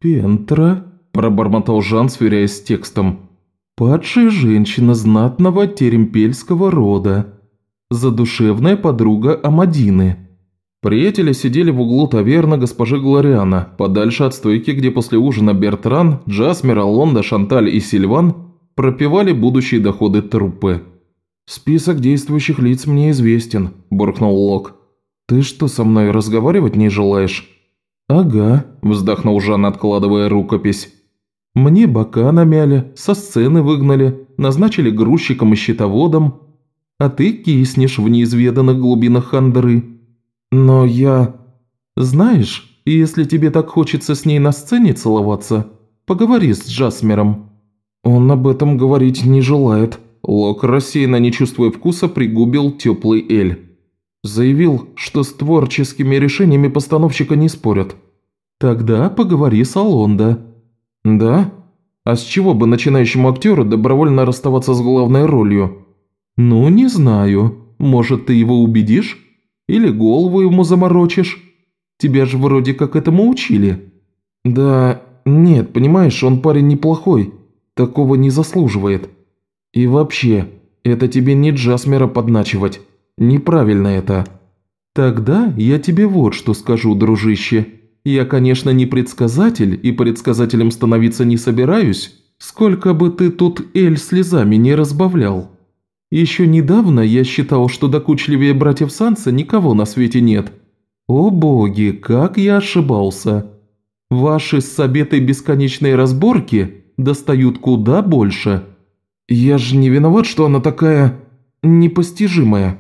«Пентра?» – пробормотал Жан, сверяясь с текстом. «Падшая женщина знатного теремпельского рода. Задушевная подруга Амадины». Приятели сидели в углу таверны госпожи Глориана, подальше от стойки, где после ужина Бертран, Джасмер, Алонда, Шанталь и Сильван пропивали будущие доходы труппы. «Список действующих лиц мне известен», – буркнул Лок. «Ты что, со мной разговаривать не желаешь?» «Ага», – вздохнул Жан, откладывая рукопись. «Мне бока намяли, со сцены выгнали, назначили грузчиком и счетоводом, а ты киснешь в неизведанных глубинах хандры. Но я... Знаешь, если тебе так хочется с ней на сцене целоваться, поговори с Джасмером». «Он об этом говорить не желает». Лок, рассеянно не чувствуя вкуса, пригубил теплый эль. Заявил, что с творческими решениями постановщика не спорят. Тогда поговори с Алонда. Да? А с чего бы начинающему актеру добровольно расставаться с главной ролью? Ну, не знаю. Может, ты его убедишь? Или голову ему заморочишь? Тебя же вроде как этому учили. Да, нет, понимаешь, он парень неплохой. Такого не заслуживает. И вообще, это тебе не Джасмера подначивать. Неправильно это. Тогда я тебе вот что скажу, дружище. Я, конечно, не предсказатель и предсказателем становиться не собираюсь, сколько бы ты тут эль слезами не разбавлял. Еще недавно я считал, что докучливее братьев Санса никого на свете нет. О боги, как я ошибался. Ваши с Сабетой бесконечные разборки достают куда больше. Я же не виноват, что она такая непостижимая.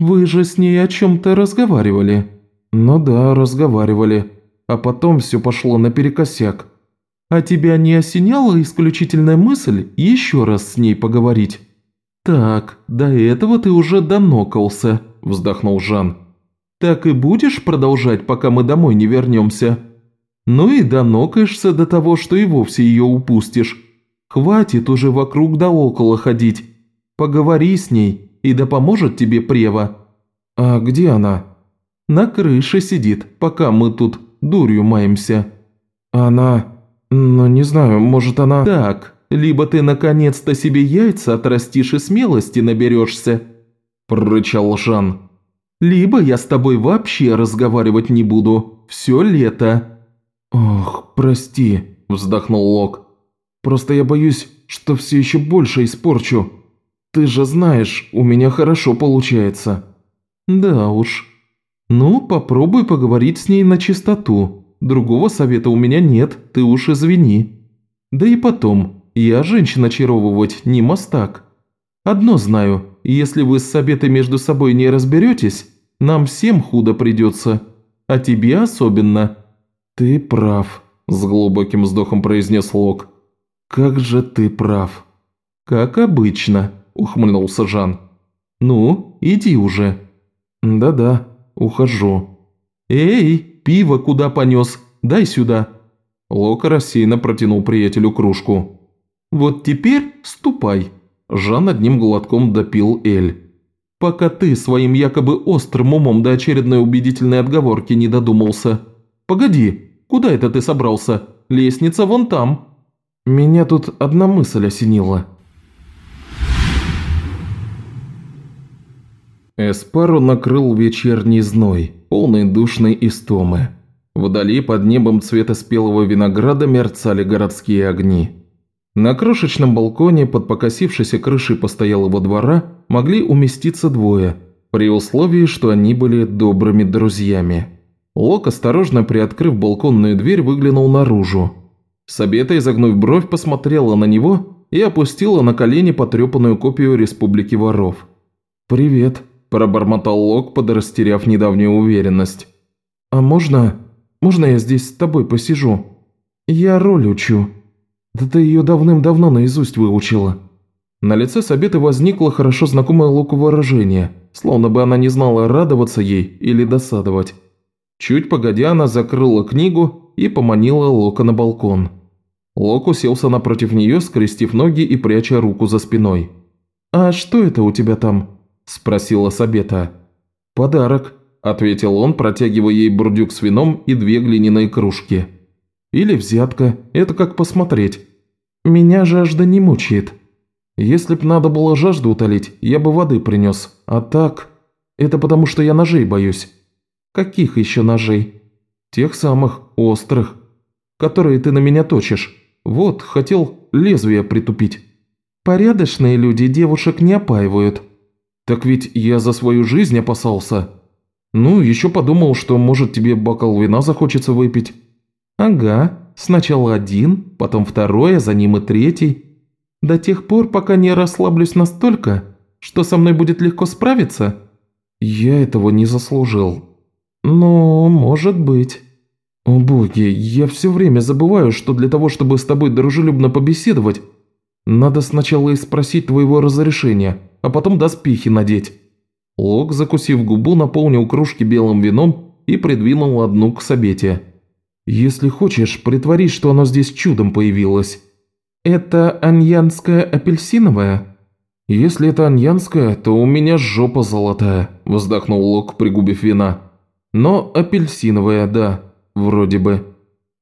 «Вы же с ней о чем-то разговаривали?» «Ну да, разговаривали. А потом все пошло наперекосяк. А тебя не осеняла исключительная мысль еще раз с ней поговорить?» «Так, до этого ты уже донокался», – вздохнул Жан. «Так и будешь продолжать, пока мы домой не вернемся?» «Ну и донокаешься до того, что и вовсе ее упустишь. Хватит уже вокруг да около ходить. Поговори с ней, и да поможет тебе Прева». «А где она?» «На крыше сидит, пока мы тут дурью маемся». «Она... ну не знаю, может она...» «Так, либо ты наконец-то себе яйца отрастишь и смелости наберешься», – прорычал Жан. «Либо я с тобой вообще разговаривать не буду. Все лето». «Ох, прости», – вздохнул Лок. «Просто я боюсь, что все еще больше испорчу. Ты же знаешь, у меня хорошо получается». «Да уж. Ну, попробуй поговорить с ней на чистоту. Другого совета у меня нет, ты уж извини. Да и потом, я женщин очаровывать не мастак. Одно знаю, если вы с Сабетой между собой не разберетесь, нам всем худо придется, а тебе особенно». «Ты прав», – с глубоким вздохом произнес Лок. «Как же ты прав». «Как обычно», – ухмыльнулся Жан. «Ну, иди уже». «Да-да, ухожу». «Эй, пиво куда понес? Дай сюда». Лока рассеянно протянул приятелю кружку. «Вот теперь ступай». Жан одним глотком допил Эль. «Пока ты своим якобы острым умом до очередной убедительной отговорки не додумался. Погоди, куда это ты собрался? Лестница вон там». «Меня тут одна мысль осенила», Эспару накрыл вечерний зной, полный душной истомы. Вдали под небом цвета спелого винограда мерцали городские огни. На крошечном балконе под покосившейся крышей постоялого двора могли уместиться двое, при условии, что они были добрыми друзьями. Лок, осторожно приоткрыв балконную дверь, выглянул наружу. Сабета, изогнув бровь, посмотрела на него и опустила на колени потрепанную копию Республики Воров. «Привет», – пробормотал Лок, подрастеряв недавнюю уверенность. «А можно... можно я здесь с тобой посижу? Я роль учу». «Да ты ее давным-давно наизусть выучила». На лице Сабеты возникло хорошо знакомое Луку выражение, словно бы она не знала, радоваться ей или досадовать. Чуть погодя, она закрыла книгу и поманила Лока на балкон. Лок уселся напротив нее, скрестив ноги и пряча руку за спиной. «А что это у тебя там?» – спросила Сабета. «Подарок», – ответил он, протягивая ей бурдюк с вином и две глиняные кружки. Или взятка, это как посмотреть. Меня жажда не мучает. Если б надо было жажду утолить, я бы воды принес. А так, это потому что я ножей боюсь. Каких еще ножей? Тех самых, острых, которые ты на меня точишь. Вот, хотел лезвие притупить. Порядочные люди девушек не опаивают. Так ведь я за свою жизнь опасался. Ну, еще подумал, что может тебе бокал вина захочется выпить. «Ага, сначала один, потом второй, а за ним и третий. До тех пор, пока не расслаблюсь настолько, что со мной будет легко справиться?» «Я этого не заслужил». «Ну, может быть». «О боги, я все время забываю, что для того, чтобы с тобой дружелюбно побеседовать, надо сначала и спросить твоего разрешения, а потом доспехи надеть». Лок, закусив губу, наполнил кружки белым вином и придвинул одну к Сабете. «Если хочешь, притворись, что оно здесь чудом появилось». «Это аньянская апельсиновая?» «Если это аньянская, то у меня жопа золотая», – вздохнул Лок, пригубив вина. «Но апельсиновая, да, вроде бы».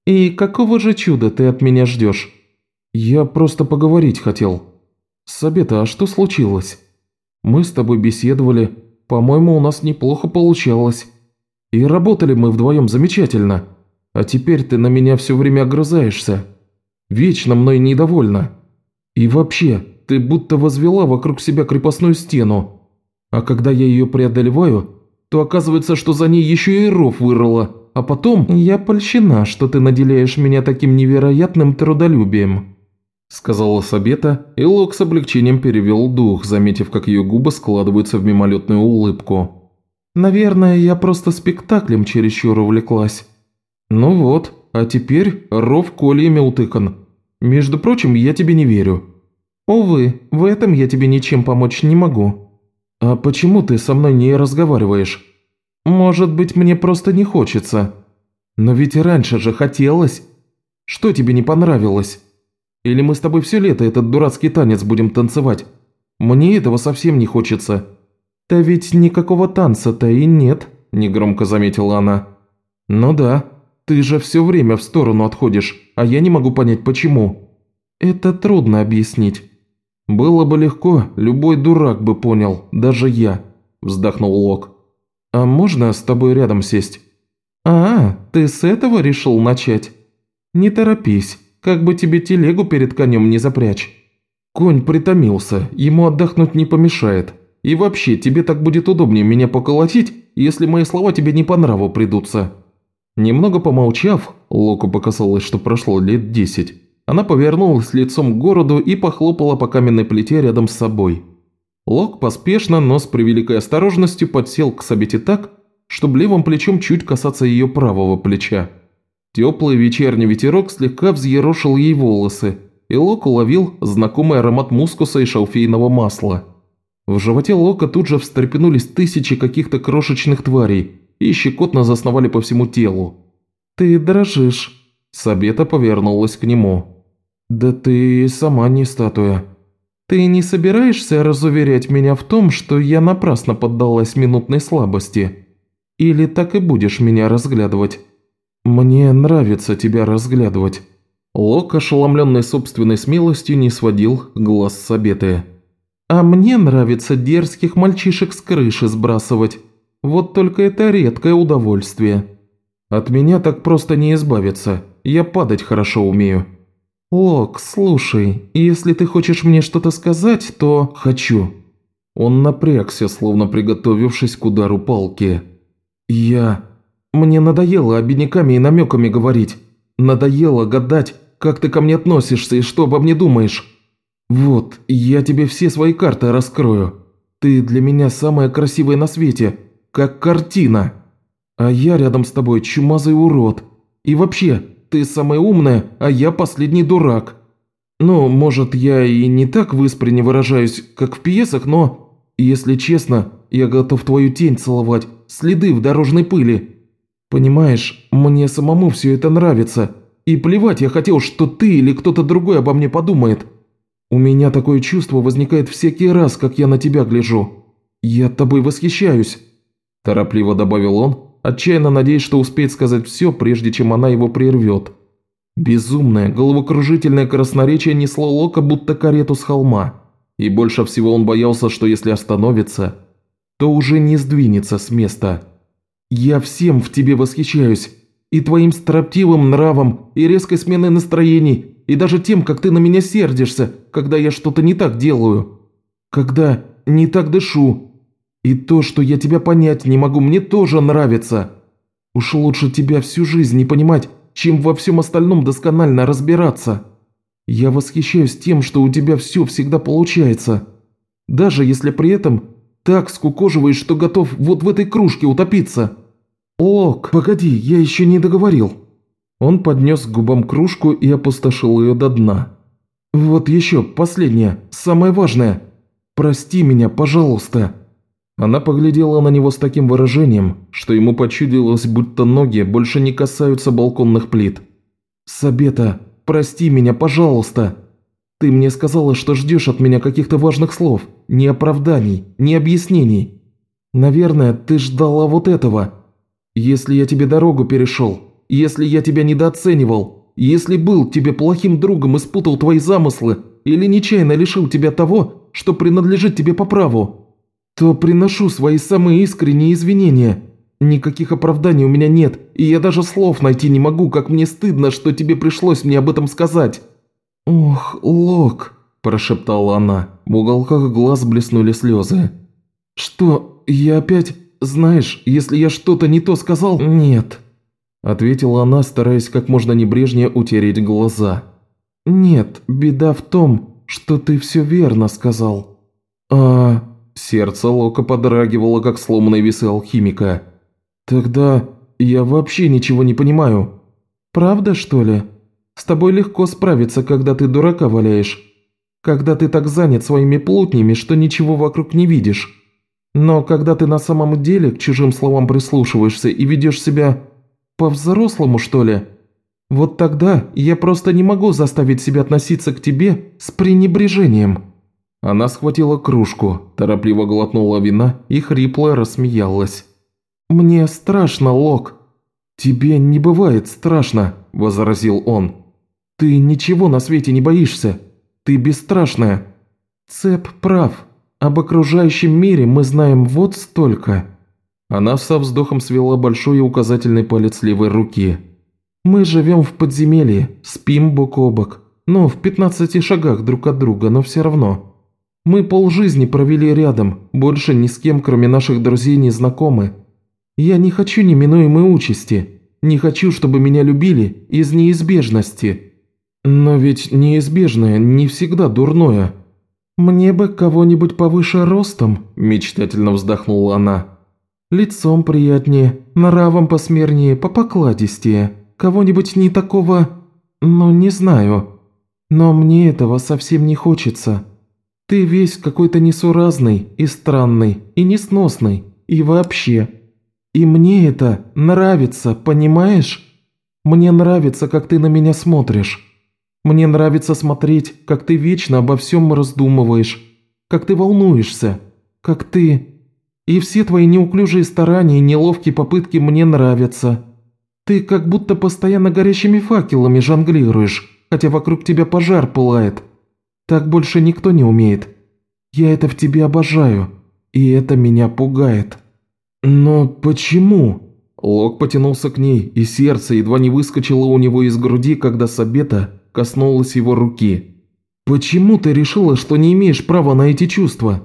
«И какого же чуда ты от меня ждешь?» «Я просто поговорить хотел». «Сабета, а что случилось?» «Мы с тобой беседовали. По-моему, у нас неплохо получалось. И работали мы вдвоем замечательно». А теперь ты на меня все время огрызаешься. Вечно мной недовольна. И вообще, ты будто возвела вокруг себя крепостную стену. А когда я ее преодолеваю, то оказывается, что за ней еще и ров вырыла. А потом я польщена, что ты наделяешь меня таким невероятным трудолюбием». Сказала Сабета, и Лок с облегчением перевел дух, заметив, как ее губы складываются в мимолетную улыбку. «Наверное, я просто спектаклем чересчур увлеклась. «Ну вот, а теперь ров кольями утыкан. Между прочим, я тебе не верю». «Увы, в этом я тебе ничем помочь не могу». «А почему ты со мной не разговариваешь?» «Может быть, мне просто не хочется». «Но ведь раньше же хотелось. Что тебе не понравилось? Или мы с тобой все лето этот дурацкий танец будем танцевать? Мне этого совсем не хочется». «Да ведь никакого танца-то и нет», – негромко заметила она. «Ну да, ты же все время в сторону отходишь, а я не могу понять, почему». «Это трудно объяснить. Было бы легко, любой дурак бы понял, даже я», – вздохнул Лок. «А можно с тобой рядом сесть?» «А, ты с этого решил начать?» «Не торопись, как бы тебе телегу перед конем не запрячь». «Конь притомился, ему отдохнуть не помешает. И вообще, тебе так будет удобнее меня поколотить, если мои слова тебе не по нраву придутся». Немного помолчав, Локу показалось, что прошло лет десять, она повернулась лицом к городу и похлопала по каменной плите рядом с собой. Лок поспешно, но с превеликой осторожностью подсел к Сабите так, чтобы левым плечом чуть касаться ее правого плеча. Теплый вечерний ветерок слегка взъерошил ей волосы, и Лок уловил знакомый аромат мускуса и шалфейного масла. В животе Лока тут же встрепенулись тысячи каких-то крошечных тварей и щекотно засновали по всему телу. «Ты дрожишь», – Сабета повернулась к нему. «Да ты сама не статуя». «Ты не собираешься разуверять меня в том, что я напрасно поддалась минутной слабости?» Или так и будешь меня разглядывать?» «Мне нравится тебя разглядывать». Лок, ошеломленный собственной смелостью, не сводил глаз с обеты. «А мне нравится дерзких мальчишек с крыши сбрасывать. Вот только это редкое удовольствие. От меня так просто не избавиться. Я падать хорошо умею». «Лок, слушай, если ты хочешь мне что-то сказать, то хочу». Он напрягся, словно приготовившись к удару палки. «Я... Мне надоело обиняками и намеками говорить. Надоело гадать, как ты ко мне относишься и что обо мне думаешь. Вот, я тебе все свои карты раскрою. Ты для меня самая красивая на свете, как картина. А я рядом с тобой чумазый урод. И вообще, ты самая умная, а я последний дурак. Ну, может, я и не так в выражаюсь, как в пьесах, но, если честно, я готов твою тень целовать, следы в дорожной пыли. Понимаешь, мне самому все это нравится. И плевать я хотел, что ты или кто-то другой обо мне подумает. У меня такое чувство возникает всякий раз, как я на тебя гляжу. Я тобой восхищаюсь», – торопливо добавил он, отчаянно надеясь, что успеет сказать все, прежде чем она его прервет. Безумное, головокружительное красноречие несло Лока, будто карету с холма. И больше всего он боялся, что если остановится, то уже не сдвинется с места. Я всем в тебе восхищаюсь, и твоим строптивым нравом, и резкой сменой настроений, и даже тем, как ты на меня сердишься, когда я что-то не так делаю, когда не так дышу. И то, что я тебя понять не могу, мне тоже нравится. Уж лучше тебя всю жизнь не понимать, чем во всем остальном досконально разбираться. Я восхищаюсь тем, что у тебя все всегда получается, даже если при этом так скукоживаешь, что готов вот в этой кружке утопиться. Лок, погоди, я еще не договорил. Он поднес к губам кружку и опустошил ее до дна. Вот еще, последнее, самое важное. Прости меня, пожалуйста. Она поглядела на него с таким выражением, что ему почудилось, будто ноги больше не касаются балконных плит. «Сабета, прости меня, пожалуйста!» Ты мне сказала, что ждешь от меня каких-то важных слов, ни оправданий, ни объяснений. Наверное, ты ждала вот этого. Если я тебе дорогу перешел, если я тебя недооценивал, если был тебе плохим другом и спутал твои замыслы, или нечаянно лишил тебя того, что принадлежит тебе по праву, то приношу свои самые искренние извинения. Никаких оправданий у меня нет, и я даже слов найти не могу, как мне стыдно, что тебе пришлось мне об этом сказать». «Ох, Лок!» – прошептала она. В уголках глаз блеснули слезы. «Что, я опять... Знаешь, если я что-то не то сказал...» «Нет», – ответила она, стараясь как можно небрежнее утереть глаза. «Нет, беда в том, что ты все верно сказал». «А...» – сердце Лока подрагивало, как сломанные весы алхимика. «Тогда я вообще ничего не понимаю». «Правда, что ли?» С тобой легко справиться, когда ты дурака валяешь. Когда ты так занят своими плутнями, что ничего вокруг не видишь. Но когда ты на самом деле к чужим словам прислушиваешься и ведешь себя по-взрослому, что ли, вот тогда я просто не могу заставить себя относиться к тебе с пренебрежением». Она схватила кружку, торопливо глотнула вина и хрипло рассмеялась. «Мне страшно, Лок». «Тебе не бывает страшно», – возразил он. Ты ничего на свете не боишься. Ты бесстрашная. Цеп прав. Об окружающем мире мы знаем вот столько». Она со вздохом свела большой и указательный палец левой руки. «Мы живем в подземелье, спим бок о бок. Ну, в 15 шагах друг от друга, но все равно. Мы полжизни провели рядом, больше ни с кем, кроме наших друзей, не знакомы. Я не хочу неминуемой участи, не хочу, чтобы меня любили из неизбежности. Но ведь неизбежное не всегда дурное. Мне бы кого-нибудь повыше ростом, мечтательно вздохнула она. Лицом приятнее, нравом посмирнее, попокладистее. Кого-нибудь не такого... ну, не знаю. Но мне этого совсем не хочется. Ты весь какой-то несуразный и странный, и несносный, и вообще. И мне это нравится, понимаешь? Мне нравится, как ты на меня смотришь. Мне нравится смотреть, как ты вечно обо всем раздумываешь, как ты волнуешься, как ты... И все твои неуклюжие старания и неловкие попытки мне нравятся. Ты как будто постоянно горящими факелами жонглируешь, хотя вокруг тебя пожар пылает. Так больше никто не умеет. Я это в тебе обожаю, и это меня пугает». «Но почему?» Лок потянулся к ней, и сердце едва не выскочило у него из груди, когда Сабета коснулась его руки. «Почему ты решила, что не имеешь права на эти чувства?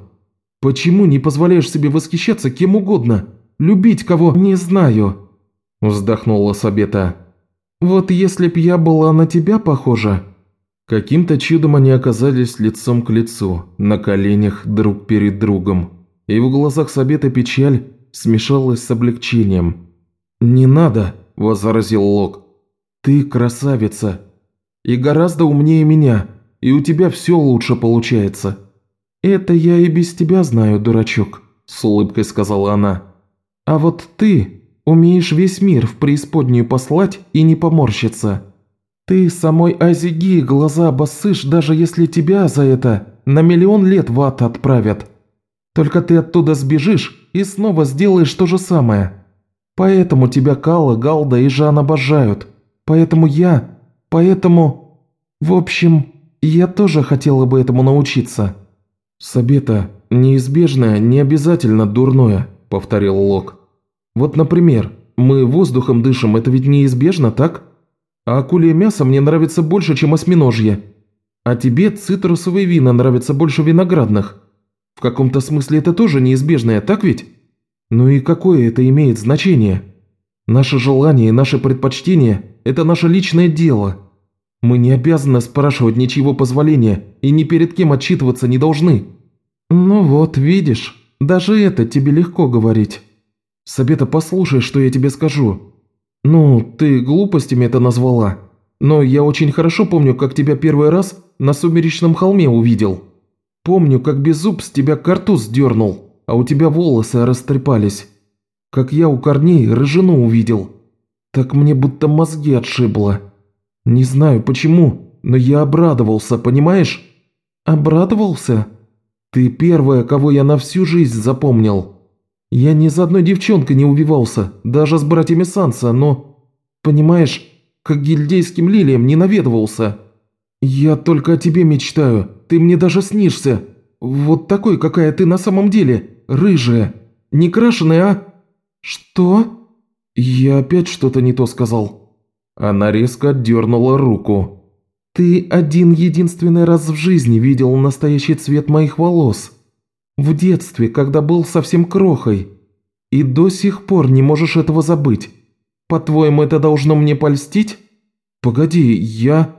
Почему не позволяешь себе восхищаться кем угодно? Любить кого не знаю?» Вздохнула Сабета. «Вот если б я была на тебя похожа, Каким-то чудом они оказались лицом к лицу, на коленях друг перед другом. И в глазах Сабета печаль смешалась с облегчением. «Не надо», – возразил Лок. «Ты красавица. И гораздо умнее меня, и у тебя все лучше получается». «Это я и без тебя знаю, дурачок», – с улыбкой сказала она. «А вот ты умеешь весь мир в преисподнюю послать и не поморщиться». «Ты самой Азиги глаза обоссышь, даже если тебя за это на миллион лет в ад отправят. Только ты оттуда сбежишь и снова сделаешь то же самое. Поэтому тебя Кала, Галда и Жан обожают. Поэтому я... Поэтому... В общем, я тоже хотела бы этому научиться». «Сабета, неизбежное, не обязательно дурное», – повторил Лок. «Вот, например, мы воздухом дышим, это ведь неизбежно, так?» А акулье мясо мне нравится больше, чем осьминожье. А тебе цитрусовые вина нравятся больше виноградных. В каком-то смысле это тоже неизбежное, так ведь? Ну и какое это имеет значение? Наше желание и наше предпочтение – это наше личное дело. Мы не обязаны спрашивать ничего позволения и ни перед кем отчитываться не должны. Ну вот, видишь, даже это тебе легко говорить. Сабета, послушай, что я тебе скажу. «Ну, ты глупостями это назвала. Но я очень хорошо помню, как тебя первый раз на сумеречном холме увидел. Помню, как Беззуб с тебя картуз дернул, а у тебя волосы растрепались. Как я у корней рыжину увидел. Так мне будто мозги отшибло. Не знаю почему, но я обрадовался, понимаешь? Обрадовался? Ты первая, кого я на всю жизнь запомнил». Я ни за одной девчонкой не убивался, даже с братьями Санса, но... Понимаешь, как гильдейским лилиям не наведывался. Я только о тебе мечтаю, ты мне даже снишься. Вот такой, какая ты на самом деле, рыжая. Не крашеная, а... Что? Я опять что-то не то сказал. Она резко отдернула руку. «Ты один единственный раз в жизни видел настоящий цвет моих волос. В детстве, когда был совсем крохой. И до сих пор не можешь этого забыть. По-твоему, это должно мне польстить? Погоди, я...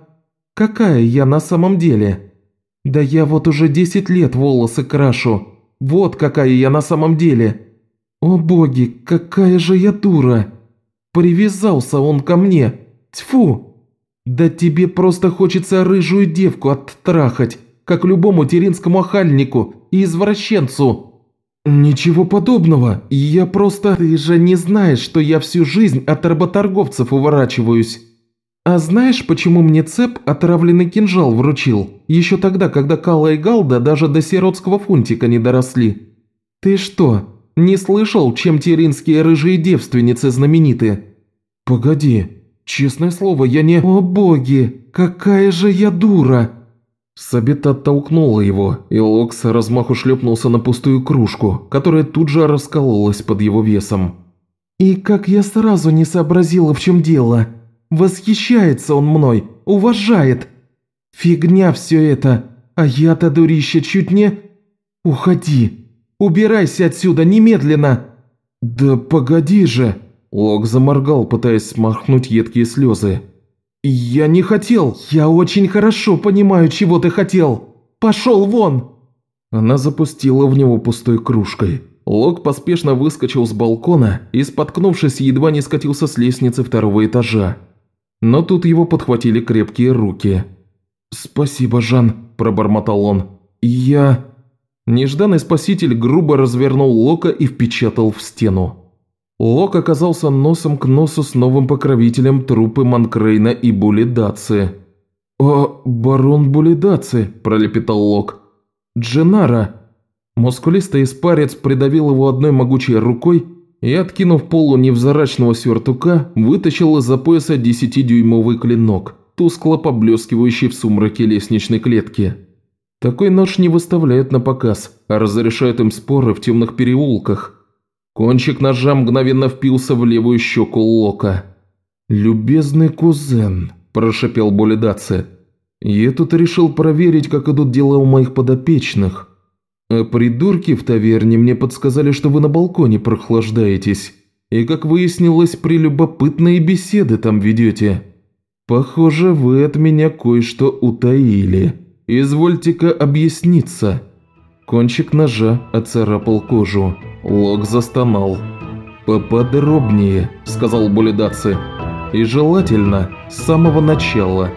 Какая я на самом деле? Да я вот уже десять лет волосы крашу. Вот какая я на самом деле. О боги, какая же я дура. Привязался он ко мне. Тьфу! Да тебе просто хочется рыжую девку оттрахать как любому теринскому охальнику и извращенцу». «Ничего подобного, я просто...» «Ты же не знаешь, что я всю жизнь от работорговцев уворачиваюсь. А знаешь, почему мне цеп отравленный кинжал вручил? Еще тогда, когда Кала и Галда даже до сиротского фунтика не доросли. Ты что, не слышал, чем теринские рыжие девственницы знамениты?» «Погоди, Честное слово, я не...» «О боги, какая же я дура!» Сабита оттолкнула его, и Локс размаху шлепнулся на пустую кружку, которая тут же раскололась под его весом. «И как я сразу не сообразила, в чем дело. Восхищается он мной, уважает. Фигня все это, а я-то, дурище, чуть не... Уходи, убирайся отсюда немедленно!» «Да погоди же!» Лок заморгал, пытаясь смахнуть едкие слезы. «Я не хотел! Я очень хорошо понимаю, чего ты хотел! Пошел вон!» Она запустила в него пустой кружкой. Лок поспешно выскочил с балкона и, споткнувшись, едва не скатился с лестницы второго этажа. Но тут его подхватили крепкие руки. «Спасибо, Жан», – пробормотал он. «Я...» Нежданный спаситель грубо развернул Лока и впечатал в стену. Лок оказался носом к носу с новым покровителем трупы Манкрейна и Булидаци. «О, барон Булидаци!» – пролепетал Лок. «Дженара!» Мускулистый испарец придавил его одной могучей рукой и, откинув полу невзрачного сюртука, вытащил из-за пояса десятидюймовый клинок, тускло поблескивающий в сумраке лестничной клетки. Такой нож не выставляют на показ, а разрешают им споры в темных переулках, Кончик ножа мгновенно впился в левую щеку Лока. «Любезный кузен», – прошепел Болидаци, – «я тут решил проверить, как идут дела у моих подопечных. А придурки в таверне мне подсказали, что вы на балконе прохлаждаетесь, и, как выяснилось, прелюбопытные беседы там ведете. Похоже, вы от меня кое-что утаили. Извольте-ка объясниться». Кончик ножа оцарапал кожу. Лок застонал. «Поподробнее», – сказал Булидаци. «И желательно с самого начала».